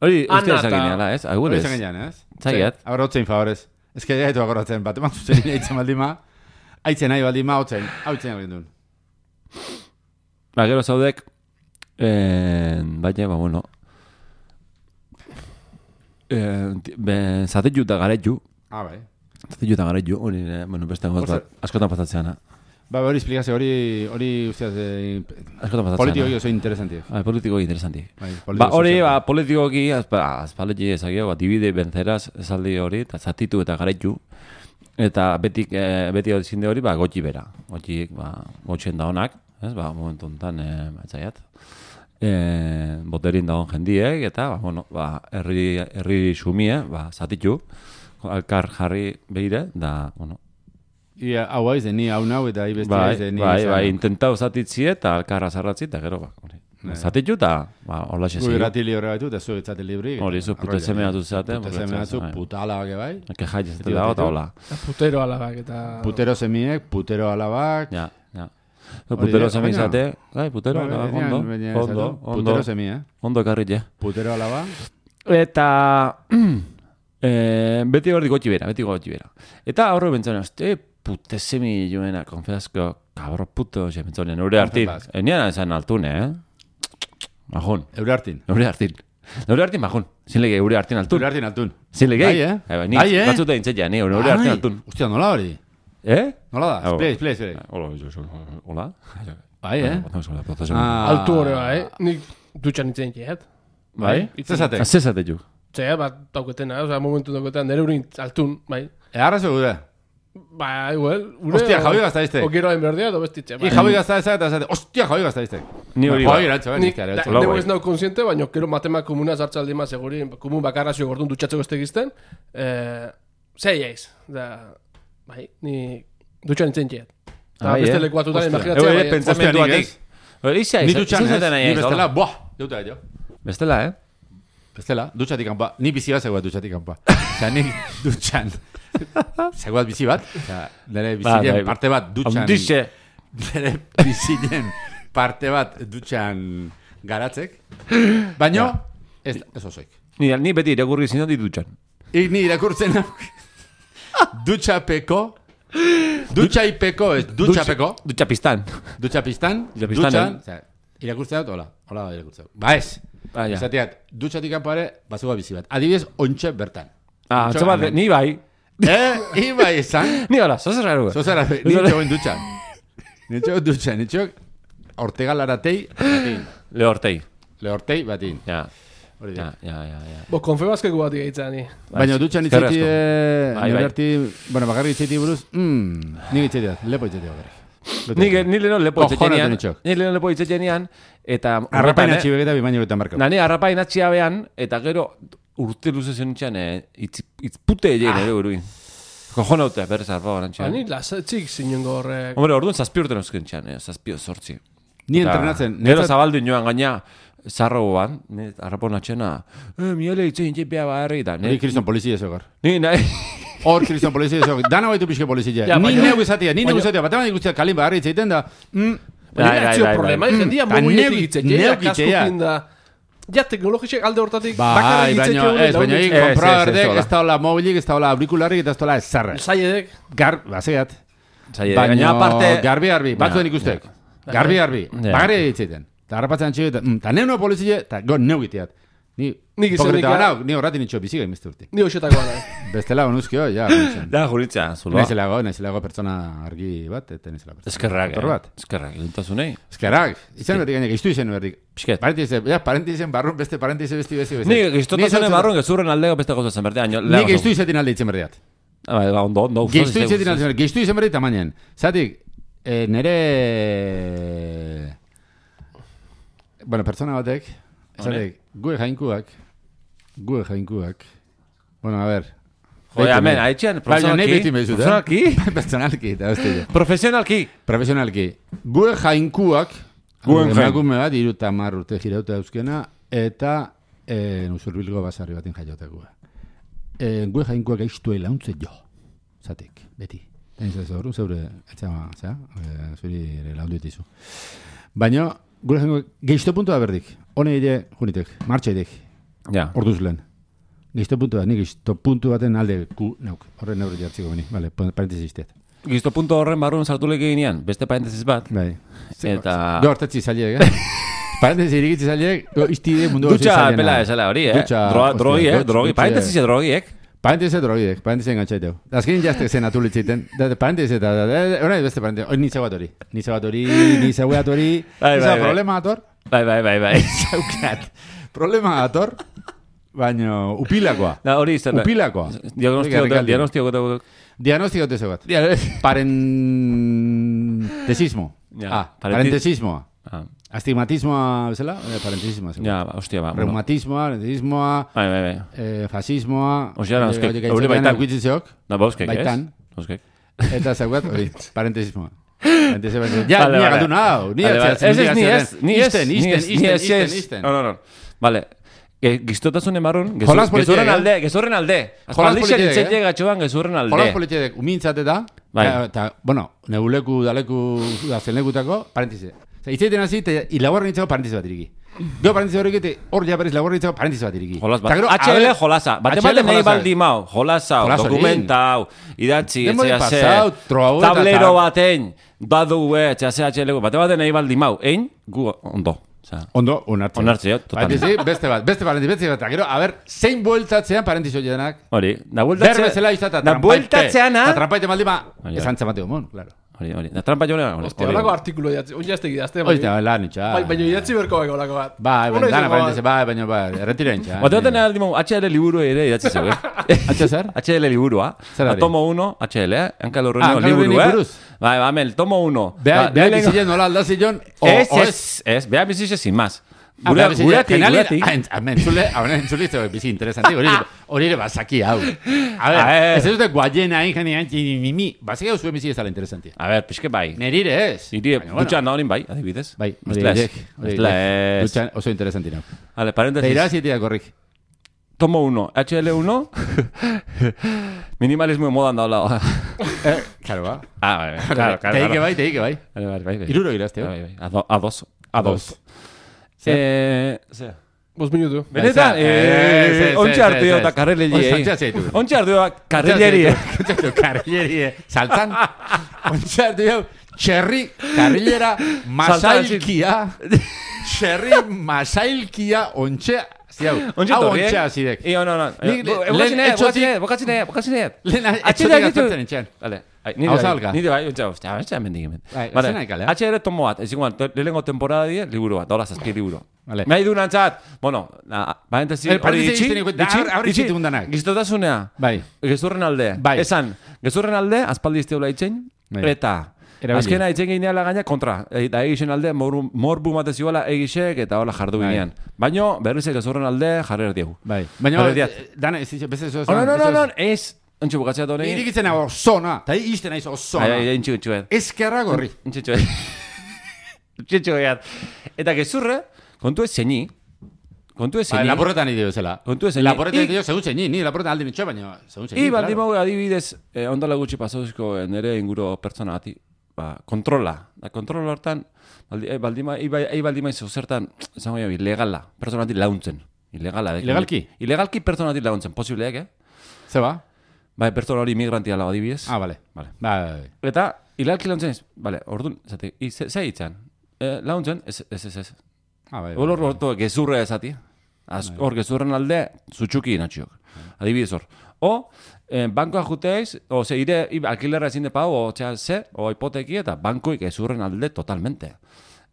Hori, uste eta- ala, ez? Hori ez. izan gainean, ez? Zaiat. Ahora hotzein favorez. Ez que jaitu agoratzen, bat eman zuzen eitzen baldima. Aitzen nahi baldima, hotzein. Hautzen egin duen. Ba, gero zaudek, eh, baina, ba, bueno, eh, ti- be, zatetu eta garetu, Ah, bai. zatetu eta garetu, hori, eh, bueno, beste goz bat, askotan pasatzeana. Ba, hori esplikazio, hori, hori usteaz, eh, Askotan pasatzeana. politiko oso interesanti. Bai, politiko interesanti. Bai, Ba, hori, ba, politikoki, azpa- azpalegi ezagio, ba, dibide benzeraz esaldi hori, eta zatitu eta garetu, eta betik, eh, beti hori zinde hori, ba, gotxi bera. Gotxi, ba, gotxien da honak, ez, ba, momentu honetan, eh, batzaiat, eh, boterin dagoen jendiek, eta, ba, bueno, ba, herri, herri sumie, ba, zatitu, alkar jarri behire, da, bueno, Ia, hau aizen, ni hau nau eta ibestia bai, aizen. Bai, bai, intentau zatitzi eta alkarra zarratzi eta gero bak. Zatitu eh. eta, ba, hola xezi. Gure grati libre baitu eta zu etzate libri. Hori, zu puta zemeatu zate. Puta zemeatu, puta alabak bai. Eke bai. jai ez da eta hola. Putero alabak eta... Putero semiek, putero alabak. Ja, ja. Putero semi zate. Bai, putero bai, alabak, ondo. Ondo, ondo. Putero semi, eh? Ondo karritxe. Putero alabak. Eta... E, beti hor dikotxi bera, beti gotxi bera. Eta aurre bentzen, e, pute semi joena, konfeazko, cabro puto, je bentzaren, eure hartin. Confesasko. Enian esan altune, eh? Majun, Eure hartin. eure hartin. Eure hartin majun, zin lege eure hartin altun. Eure hartin altun. Zin lege, Bai, eh? Bai, ni Bai, eh? batzute intzea, ni eure hartin Ai, altun. Hostia, nola hori? Eh? Nola da? Hau. Esplei, esplei, esplei. Hola, hola. Bai, eh? Ah, Altu hori ba, eh? Nik dutxan itzen jet. Bai? Zezate? Zezate ju. Zea, bat dauketena, oza, momentu dauketena, nire urin altun, bai. Eharra gude. Ba, igual. Ure, hostia, Javi gazta izte. Okero hain behar dira, bestitxe. Ba. I Javi gazta izte, eta zate, hostia, Javi gazta izte. Ni hori ba. Bai. Javi gazta izte, ari gazta. Nego ez nau konsiente, baina okero matema komuna zartzaldi ma seguri, komun bakarra zio gordun dutxatzeko ezte gizten. Eh, Zei eiz, da, bai, ni dutxan nintzen txiat. Ah, beste eh? lekuatu da, imaginatzea, eh, eh, bai, eh. pentsatzea nik ez. Hori ni dutxan ez, ni bestela, buah, deuta edo. Bestela, eh? Bestela, dutxatik kanpa, ni bizi bat zegoa dutxatik kanpa. Osa, ni dutxan. Zegoat bizi bat, osea, nire Ba, bizien bai. parte bat dutxan... Handixe. Nire bizien parte bat dutxan garatzek. Baina, ez, ez osoik. Ni, ni beti irakurri zinon ditutxan. Ik ni irakurtzen hau. Dutxapeko. Dutxaipeko, ez, dutxapeko. Dutxapistan. Dutxapistan. Dutxapistan, Dutxan. eh? osea, Irakurtzen dut, hola. Hola, irakurtzen dut. Ba ez. Ah, ja. Esateat, dutxatik kanpo ere, bazegoa bizi bat. Adibidez, ontxe bertan. Ah, Ontxe- bat, ni bai. Eh, iba izan. Ni hola, zozer raro. Zozera, ni txoen dutxan. Ni txoen dutxan, ni txoen Ortega laratei, batin. Lehortei. Lehortei, batin. Ja, Hori ja, da. ja, ja, ja. Bo, konfebazkeko bat egaitzea ni. Baina dutxan itzaiti, eh, Bai, nire bai. arti, bueno, bakarrik itzaiti buruz, mm, nik itzaiti bat, lepo itzaiti bat. Ni, ni leheno lepo tenitxok. Ni leheno lepo itzetxenean. Eta... Arrapain eh, atxibek eta bimaino eta marko. Nani arrapain atxia behan, eta gero urte luze zen txan, eh, itz, itzpute egin, ere buruin. Kojon haute, berrez arpa Ba, barantxean. ni lasatzik zinen gorrek. Hombre, orduan zazpi urte neuzken txan, eh, zazpi o sortzi. Ni entrenatzen. Gero netzat- zabaldu inoan gaina, zarro ban, ne, arrapon atxena, eh, miele itzen jepea barri, eta, Ni kriston polizia zegoar. ni, nahi, Hor kriston polizia zegoar. Dana baitu pixke polizia. Ja, Ni neu izatea, ni neu izatea. Batean ikusten kalin bagarri itzaiten da. Mm, Bai, Baina bai, bai, problema, bai. jendia neu- itzetxe, neu ja, gitzea. kaskukin da. Ja, teknologixek alde hortatik Bai, bakarrik baina itzetxe ez, baina hori ik Ez, konpra ez, ez, berdek, hola. ez da hola mobilik, ez da hola aurikularrik, eta ez da hola ezarra. Zaiedek, Gar, baseat. Zaila, Baina aparte... garbi garbi, batzuen ikustek. Garbi garbi, bagarri ditzeiten. Ta harrapatzen antxik, eta mm, ta neu polizia, eta go neu giteat. Ni, Nik izan hipokrita nika- banau, ni horratin itxo biziga imeste urte. ni hoxetakoa da. Bestela onuzkio, ja, nintzen. Da, juritza, zulo. Naizelago, naizelago pertsona argi bat, eta naizela pertsona. Eskerrak, eh? bat. Eskerrak, iluntasunei. Eskerrak, izan berdik gainek, iztu izen berdik. Pisket. Parentize, ja, parentizen barrun, beste parentize besti besti besti. Ni giztotasunen barrun gezurren aldego beste gauza zen berdean. Ni gehistu izetin alde itzen berdiat. Ah, bai, ba, ondo, ondo. Gehistu izetin alde itzen berdiat. Gehistu izen berdiat tamainen. Zatik, eh, nere... Bueno, pertsona batek, zatik, gue jainkuak, gue jainkuak, bueno, a ver, Joder, hemen, haitxean, Baina nahi beti profesionalki. mezut, eh? Profesionalki. Personalki, eta hostia. Profesionalki. Profesionalki. Gue jainkuak, Guen jain. emakume bat, iru eta mar urte jirauta euskena, eta e, usurbilgo basarri batin jaiotekua. E, gue jainkuak aiztu launtze jo. Zatik, beti. Tenis ez hor, zeure, etxama, zera, e, zuri ere laundu ditizu. Baina, gure jainkuak, geizto puntua berdik. Hone ere, junitek, martxa idek, Ja. orduz lehen. Geizto puntua, ni geizto puntu baten alde ku neuk. Horren neure jartziko beni. Vale, parentesisteat. Gizto punto horren barrun sartu leke ginean, beste parentesis bat. Bai. Eta... Go hartatzi zaileek, eh? Parentesi irikitzi zaileek, go iztide mundu Dutxa pela esala hori, eh? Dutxa, drogi, eh? Drogi, parentesis drogiek. Parentesi drogidek, parentesi engatxaiteu. Azkenin jaztek zen atulitziten. Parentesi eta, hori beste parentesi, hori nitza bat hori. Nitza bat hori, nitza bat hori. Bai, Nitza bai, bai. problema ator, Bai, bai, bai, bai. zaukat. Problema ator, baina upilakoa. Da, hori izan. Upilakoa. Diagnostiko, Hori garrikaldi. diagnostiko, Diagnostiko tezo bat. Parentesismo. Ja, ah, parenti- parentesismoa. Ah, Astigmatismoa, bezala? Eh, Parentesismoa. ja, ba, hostia, ba. Reumatismoa, parentesismoa, Bai, bai, bai. eh, fasismoa... Osea, nauzkek, horiek hori aitzatean baitan. aukitzi zeok, Da, bauskek, ez? Baitan. Bauskek. eta zaukat, hori, parentesismoa. Parentesismoa. Ja, Vale, ni vale. galdu nau, ni Vale, vale. atzeatzen, Ez, ez, ni ez, ni ez, Isten, ni isten, ez, ni isten, ez, isten, ez. isten. No, no, no. Vale. Ge- Giztotasunen barrun, gezu- Jolas politiak, gezurren eh? alde, gezurren alde. Politiak, itzen eh? llega txoban gezurren alde. Jolas politiedek, umintzat eta, Bai. eta, eta, bueno, neuleku, daleku, da, zenlekutako, parentese. Zer, itzaiten hasi, eta ilaguarren nintzako parentese bat iriki. Gero parentese horrek eta hor ja berriz laguarren nintzako parentese bat iriki. Jolas Eta bat. gero, HL ver, jolasa. Bate HL bate nahi jolasa. baldi mau. Jolasa, Jolas hori. dokumentau, idatzi, eta Tablero tal. batein, badu, eh, etxea ze HL, bate bate nahi baldi mau. Ein, gu, ondo. Ondo, onartzen. Onartzea, totalmente. Parentesi, beste bat, beste parentesi, beste bat. Gero, a ver, zein bueltatzean parentesi hori denak. Hori, da bueltatzea. Ber bezala izata, Da bueltatzeana. Eta trampaite maldima, Bai, esan txamateo, mon, claro. Hori, hori. Da trampa joan. hori, Hostia, hori. horako artikulu idatzi, oin jazte idazte. Hori eta lan itxa. Bai, baina idatzi berko bako olako bat. Bai, baina, dana parentesi, bat. bai, baina, bai, erretiren txa. Bate baten nahi baldi mau, HL liburu ere idatzi zeu, eh? Atxe zer? HL liburua. Zer hori? Tomo 1, HL, eh? Hanka Ah, lurrenio Hanka liburu, Lurrenio eh? buruz. Bai, ba, mel, tomo 1. Beha, beha bizilen nola aldazion, o, Ez, o ez, ez, beha bizize sin más. Ah, Gure, beha bizilen, gureatik, generali- gureatik. Ah, Hemen, zule, hemen entzule izo bizi interesanti, hori hori ere bazaki hau. A ver, Ah, eh. ez ez dute guaiena, ingeni, antzi, mimi, bazaki hau zuen bizi ez dela interesanti. A ver, pixke bai. Nerire ez. Iri, Baina, bueno. dutxan da honin bai, adibidez. Bai, hori Bestela ez. irek, hori Bestela irek. ez. Dutxan oso interesanti nau. Vale, Eta paréntesis. irazi eta gorrik. Tomo 1, HL1, minimalismo modan daula. Eh, claro, ba. ah, bai, bai, claro, claro. Teike bai, teike bai. Bai, bai, bai, bai. Iruro irazte, Bai, bai, ado- ados, ados. Zer? Eh, zer? Bost minutu. Benetan, Bai, zer, eh, eh, zer, ontsa zer, hartu zer, dut zer. karreleri. Ontsa- ontsa zeitu. Ontsa hartu dut karreleri. Karrilleri. Karrilleri. Saltzan. Ontsa diu, txerri, karrilera, masailkia. Txerri, masailkia, ontsa. Ziau, hau torri, eh? zidek. Io, no, no. Eh, etxotik- bokatzineet, bokatzineet, bokatzineet. Lehen ditu- aztertzen etxean. Vale. Nire bai, nire bai, ontsa, ostia, ostia, mendik hemen. Bai, Vale, ezin kalea. HL tomo bat, ez igual, te- lehenengo temporada die, liburu bat, hola, zazpi liburu. Vale. Nahi du nantzat, bueno, na, parentesi, Eh, hori itxi, itxi, itxi. Giztotasunea, Bai. gezurren alde, Bai. esan, gezurren alde, aspaldi izteula itxein, Bai. eta, Erabili. azkena itxen gineala gaina kontra, eta egixen alde, morbu, morbu matez iguala egixek, eta hola jardu Bai. ginean. Baino, berriz gezurren alde, jarrer diegu. Bai. Baina, Jarri diat. eh, dana, ez beste ez Oh, no, no, no, no, ez, ontsu bukatzea da hori. Nik itzen nago zona, eta izten naiz zona. Ai, ai, intxu, intxu, Ezkerra gorri. Intxetxo. Intxetxo gehiat. Eta gezurre, kontu ez zeni. Kontu ez Ba, zeni. laporretan idio zela. Kontu ez zeni. Laporretan idio segun zeni, ni laporretan aldi nitxo, baina segun zeni. I baldin mau adibidez, eh, ondala gutxi pasauzko nere inguro pertsona bati. Ba, kontrola. Da, kontrola hortan, baldi, baldin ma, ibai, ei baldin maizu zertan, esango jo, ilegala. Pertsona bati launtzen. Ilegala. dek. Ilegalki? Ilegalki pertsona bati launtzen. Posibleek, eh? Zeba? Bai, pertsona hori migrantia lau adibidez. Ah, bale. Vale. Ba, bai, bai. Eta, ilegalki launtzen ez, bale, orduan, zate, ze, ze hitzan? Eh, launtzen, ez, ez, ez, ez. Ah, bai, bai. Hor gezurra esati. Az, hor gezurren alde zutxuki inatxiok. Adibidez hor. O, eh, bankoa juteiz, o ze ire alkilerra ezin de pau, o txea ze, o hipoteki eta bankoik gezurren alde totalmente.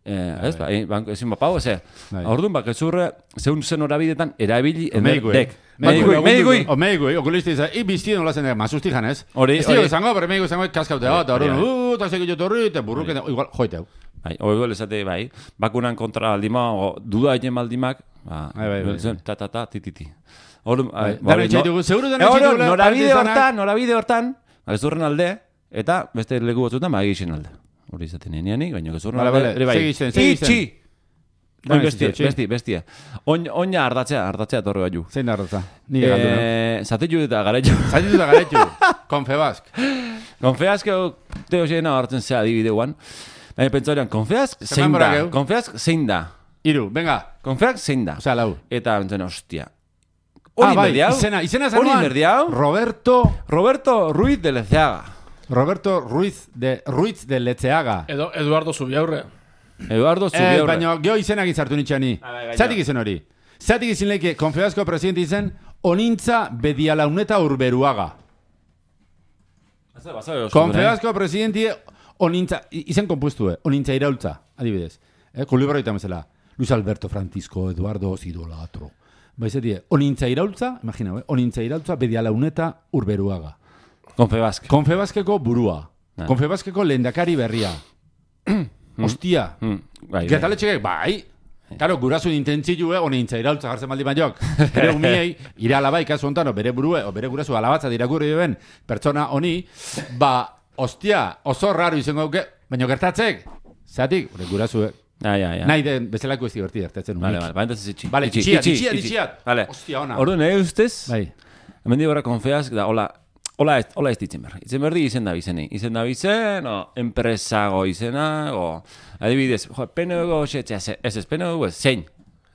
Eh, ez, ba, eh, banko ezin bapau, ze. Bai. Orduan, ba, gezurre, zeun zen horabidetan erabili Medikuei. dek. Medikui, medikui. O meigui, okulisti izan, i bizti nola zen, masusti janez. Hori, Ez dio hori. izango, pero meigu izango, kaskaute, eta Hori, hori, hori. uh, eta segi jotorri, eta burruke, igual, joiteu. Bai, hori duel esate, bai, bakunan kontra aldima, o duda egin baldimak, ba, Bai, bai, bai. ta, ta, ta, ti, ti, ti. Hor, Bai, dana itxai dugu, seguru dana Eh, itxai hor, dugula, norabide partizanak. hortan, norabide hortan, ba, gezurren alde, eta beste leku batzutan, ba, egiten alde. Hori izaten neneanik, baina gezurren alde, bale, ere bai. segi zen, segi zen. Itxi! Oin bestie, itxi. bestie, bestie. Oin, oina ardatzea, ardatzea torre baiu. Zein da arrotza? Ni galdu, no? Eh, Zateju eta garetu. Zatitu da garetu, konfebask. Konfeazke teo xena hartzen zea adibideuan. Baina pentsarean, konfeazk zein denbora da? geu? Konfeazk zein da? Iru, venga, Konfeazk zein da? osea, lau. Eta bentzen, ostia. Ah, Hori bai, berdi hau? izena, izena zanuan. berdi hau? Roberto, Roberto Ruiz de Lezeaga. Roberto Ruiz de, Ruiz de Letzeaga. Edo Eduardo Zubiaurre. Eduardo Eh, Zubiaurre. baina geho izenak izartu nitxani. Ah, bai. Zatik izen hori. Zatik izen leke, konfeazko presidente izen, onintza bedialauneta urberuaga. Konfeazko presidente onintza, izen kompuestu, eh? onintza iraultza, adibidez. Eh? Kulibro eta mesela. Luis Alberto Francisco Eduardo Idolatro. Baizetie, onintza iraultza, imagina, eh? onintza iraultza bedialauneta urberuaga. eh? Konfebazk. Konfebazkeko burua. Ah. Konfebazkeko lehendakari berria. Ostia. Mm, bai, bai. Getaletxek, bai. Claro, gurasun intentzio, eh, onintza iraultza jartzen baldi maiok. Bere umiei, ire alabai, kasu honetan, o bere burue, o bere gurasu alabatza dirakurri duen pertsona honi, ba, ostia, oso raro izango baina gertatzek, zatik, gurasu, eh, Ja, ja, ja. nahi den bezalako ez diverti gertatzen Vale, vale, baina ez itxi. Vale, Itxi, itxiat, itxi, itxiat, itxi. itxiat. Vale. Ostia, ona. Orduan, nahi ustez, Bai. hemen digora konfeaz, da, hola, hola ez, hola ez ditzen behar. Itzen behar di izen da bizenei. Izen da bizen, o, enpresago izena, o, adibidez, jo, PNV xetzea, ez ez, PNV ez, zein,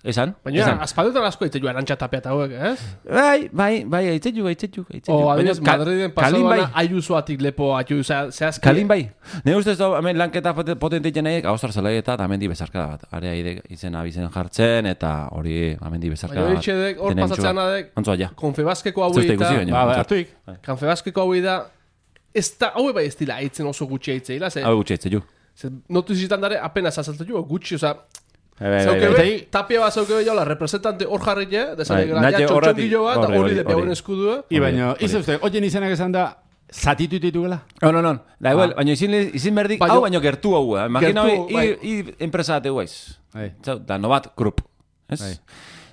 esan? Baina, esan. aspaldutan asko itzu arantxa tapia eta hauek, ez? Bai, bai, bai, aitzetu, aitzetu, aitzetu. O, Baina, ka- Madriden Kalin bai, aiuzoatik lepo atu, zehazki... kalin bai. Ne ustez da, hemen lanketa pote- potente jenaiek, haustar zelai eta hemen di bezarkada bat. Area ide izen abizen jartzen, eta hori hemen di bezarkada Baina bat. hori txedek, hor pasatzen adek, Antzua, ja. konfebazkeko hau eta... baino. Ba, ba, hartuik. Konfebazkeko hau da... Ez da, hau bai ez dila aitzen oso gutxi aitzeila, ze... Hau etzetu. ze notu zitan dare apenas azaltzen jo, gutxi, oza... Bai, bai, Zauke bai, bai. be, tapia bat zauke be jola, representante hor jarrile, Bai, gara, natxe ja, txotxongillo bat, hori de peauen hori. eskudua. I Hori, izu uste, oien izenak esan da, zatitu ditugela? No, no, no. Da igual, Ah. baina izin, izin berdik, Baina- hau baino gertu hau, eh. Imagina Gertu, bai. i, i enpresa bat eguaiz. Bai. Zau, da, nobat grup. Ez? Bai.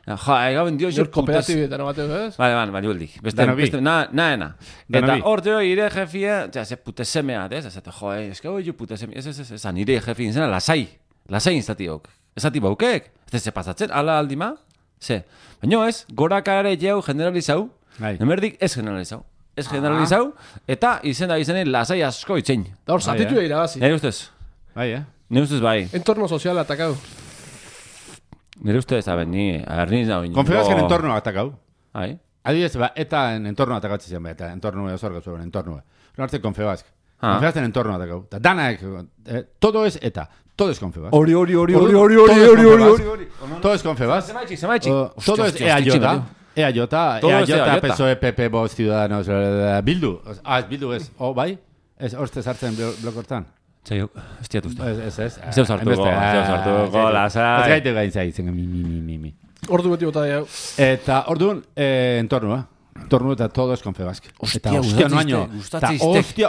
Ja, Jo, dio, Jor kooperatibetan bateu, ez? Vale, vale, vale, hueldik. Beste, Danobi. beste, na, naena. Eta Danobi. hor teo, ire jefia, ja, ze pute semeat, ez? Ez, jo, eh, eske hoi ju pute semea, ez, ez, ez, ez, nire jefi izena, lasai, lasai inzatiok. Ez ati baukek, ez ez pasatzen, ala aldima, Ze. Baina ez, goraka ere jau generalizau, Bai. emerdik ez generalizau. Ez generalizau, eta izena izenein lasai asko itzein. Da hor, Bai, zatitu eh? irabazi. Nire ustez, Bai, eh? nire ustez bai. Entorno soziala atakau. Nire ustez, a ber, ni, a ber, ni nau. Konfebasken entorno atakau. Bai. Adibidez, ba, eta en entorno atakatzen zian, ba, eta entorno oso argatu zuen, entorno. No hartze konfebask. Ah. Konfebasken entorno atakau. Ta danak, eh, todo es eta. Todo es confebas. Hori, hori, hori, hori, hori, hori, hori, hori, hori, hori, Todo es confebas. Zemaitxik, zemaitxik. Uh, todo es EAJ. EAJ, es EAJ. PSOE, PP, Vox, Ciudadanos, eh, Bildu. Ah, Bildu ez. Oh, bai? Ez, horste sartzen blo- blok hortan. Txaio, ez diat uste. Ez, ez, ez. Ez deus hartuko, Hainbeste, ez ah, hartuko, ez lasai. Ez gaitu gain zaitzen, mi, mi, mi, mi. Ordu beti bota jau. Eta, orduan, eh, entornoa. Entorno eta todo es confebask. Eta, noaino.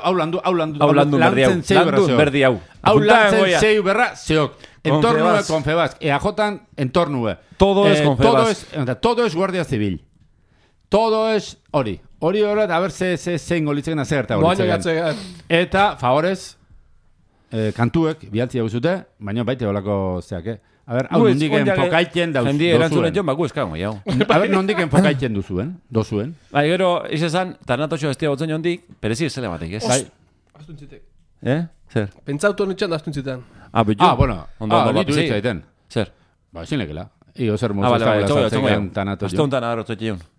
hau landu, hau landu. Hau landu berdi hau. lantzen Landu zeok. berdi hau. Hau Apunta lantzen goia. zei berra zeok. Entornue Confebask. confebask. EAJ entornue. Todo es Eh, Confebask. Todo es, todo es guardia civil. Todo es hori. Hori hori, a ver ze, ze, zein golitzen zer eta golitzen. favorez, eh, kantuek, bialtzi hau zute, baina baite olako zeak, eh? A ver, hau nondik enfokaiten dauz, Jendi erantzunen dozuen. joan, baku eskago, jau. A ver, nondik enfokaiten duzuen, dozuen. Bai, gero, izan, tarnatotxo ez tia botzen jondik, perezi ez zele batek, ez? Bai. Astuntzitek. Eh? Zer? Pentsautu nitxan da astuntzitan. Ah, bitu. Ah, bueno. Ondo, ah, ondo, nitu sí. ditzaiten. Zer? Ba, ezin lekela. Io zer Ah, musu bale, bale, txongo, txongo, sartzen tanato.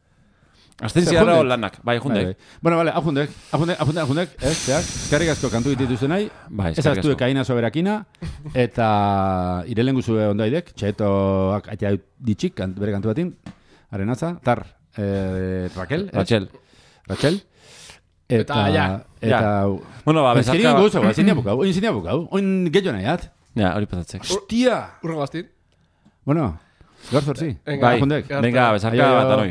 Ziarra jundek? lanak, bai, Bai, jundek. bai. Bueno, vale, ajundek, ajundek, ajundek, ajundek, ez, zeak, eskerrik asko kantu ditituzen nahi, Bai, ez aztu ekaina soberakina, eta irelen guzue ondaidek, txetoak aitea ditxik, kant, bere kantu batin, arenaza, tar, eh, Raquel, ez? Rachel. Rachel, Eta ja. eta, Bueno, ba, bezarka... guzu, ba, ezin diabukau, oin ezin diabukau, oin gehiago nahiat. Ja, hori patatzek. Hostia! Urro gaztin. Bueno, gaur zortzi. Venga, Bai, venga, bezarka bat anoi.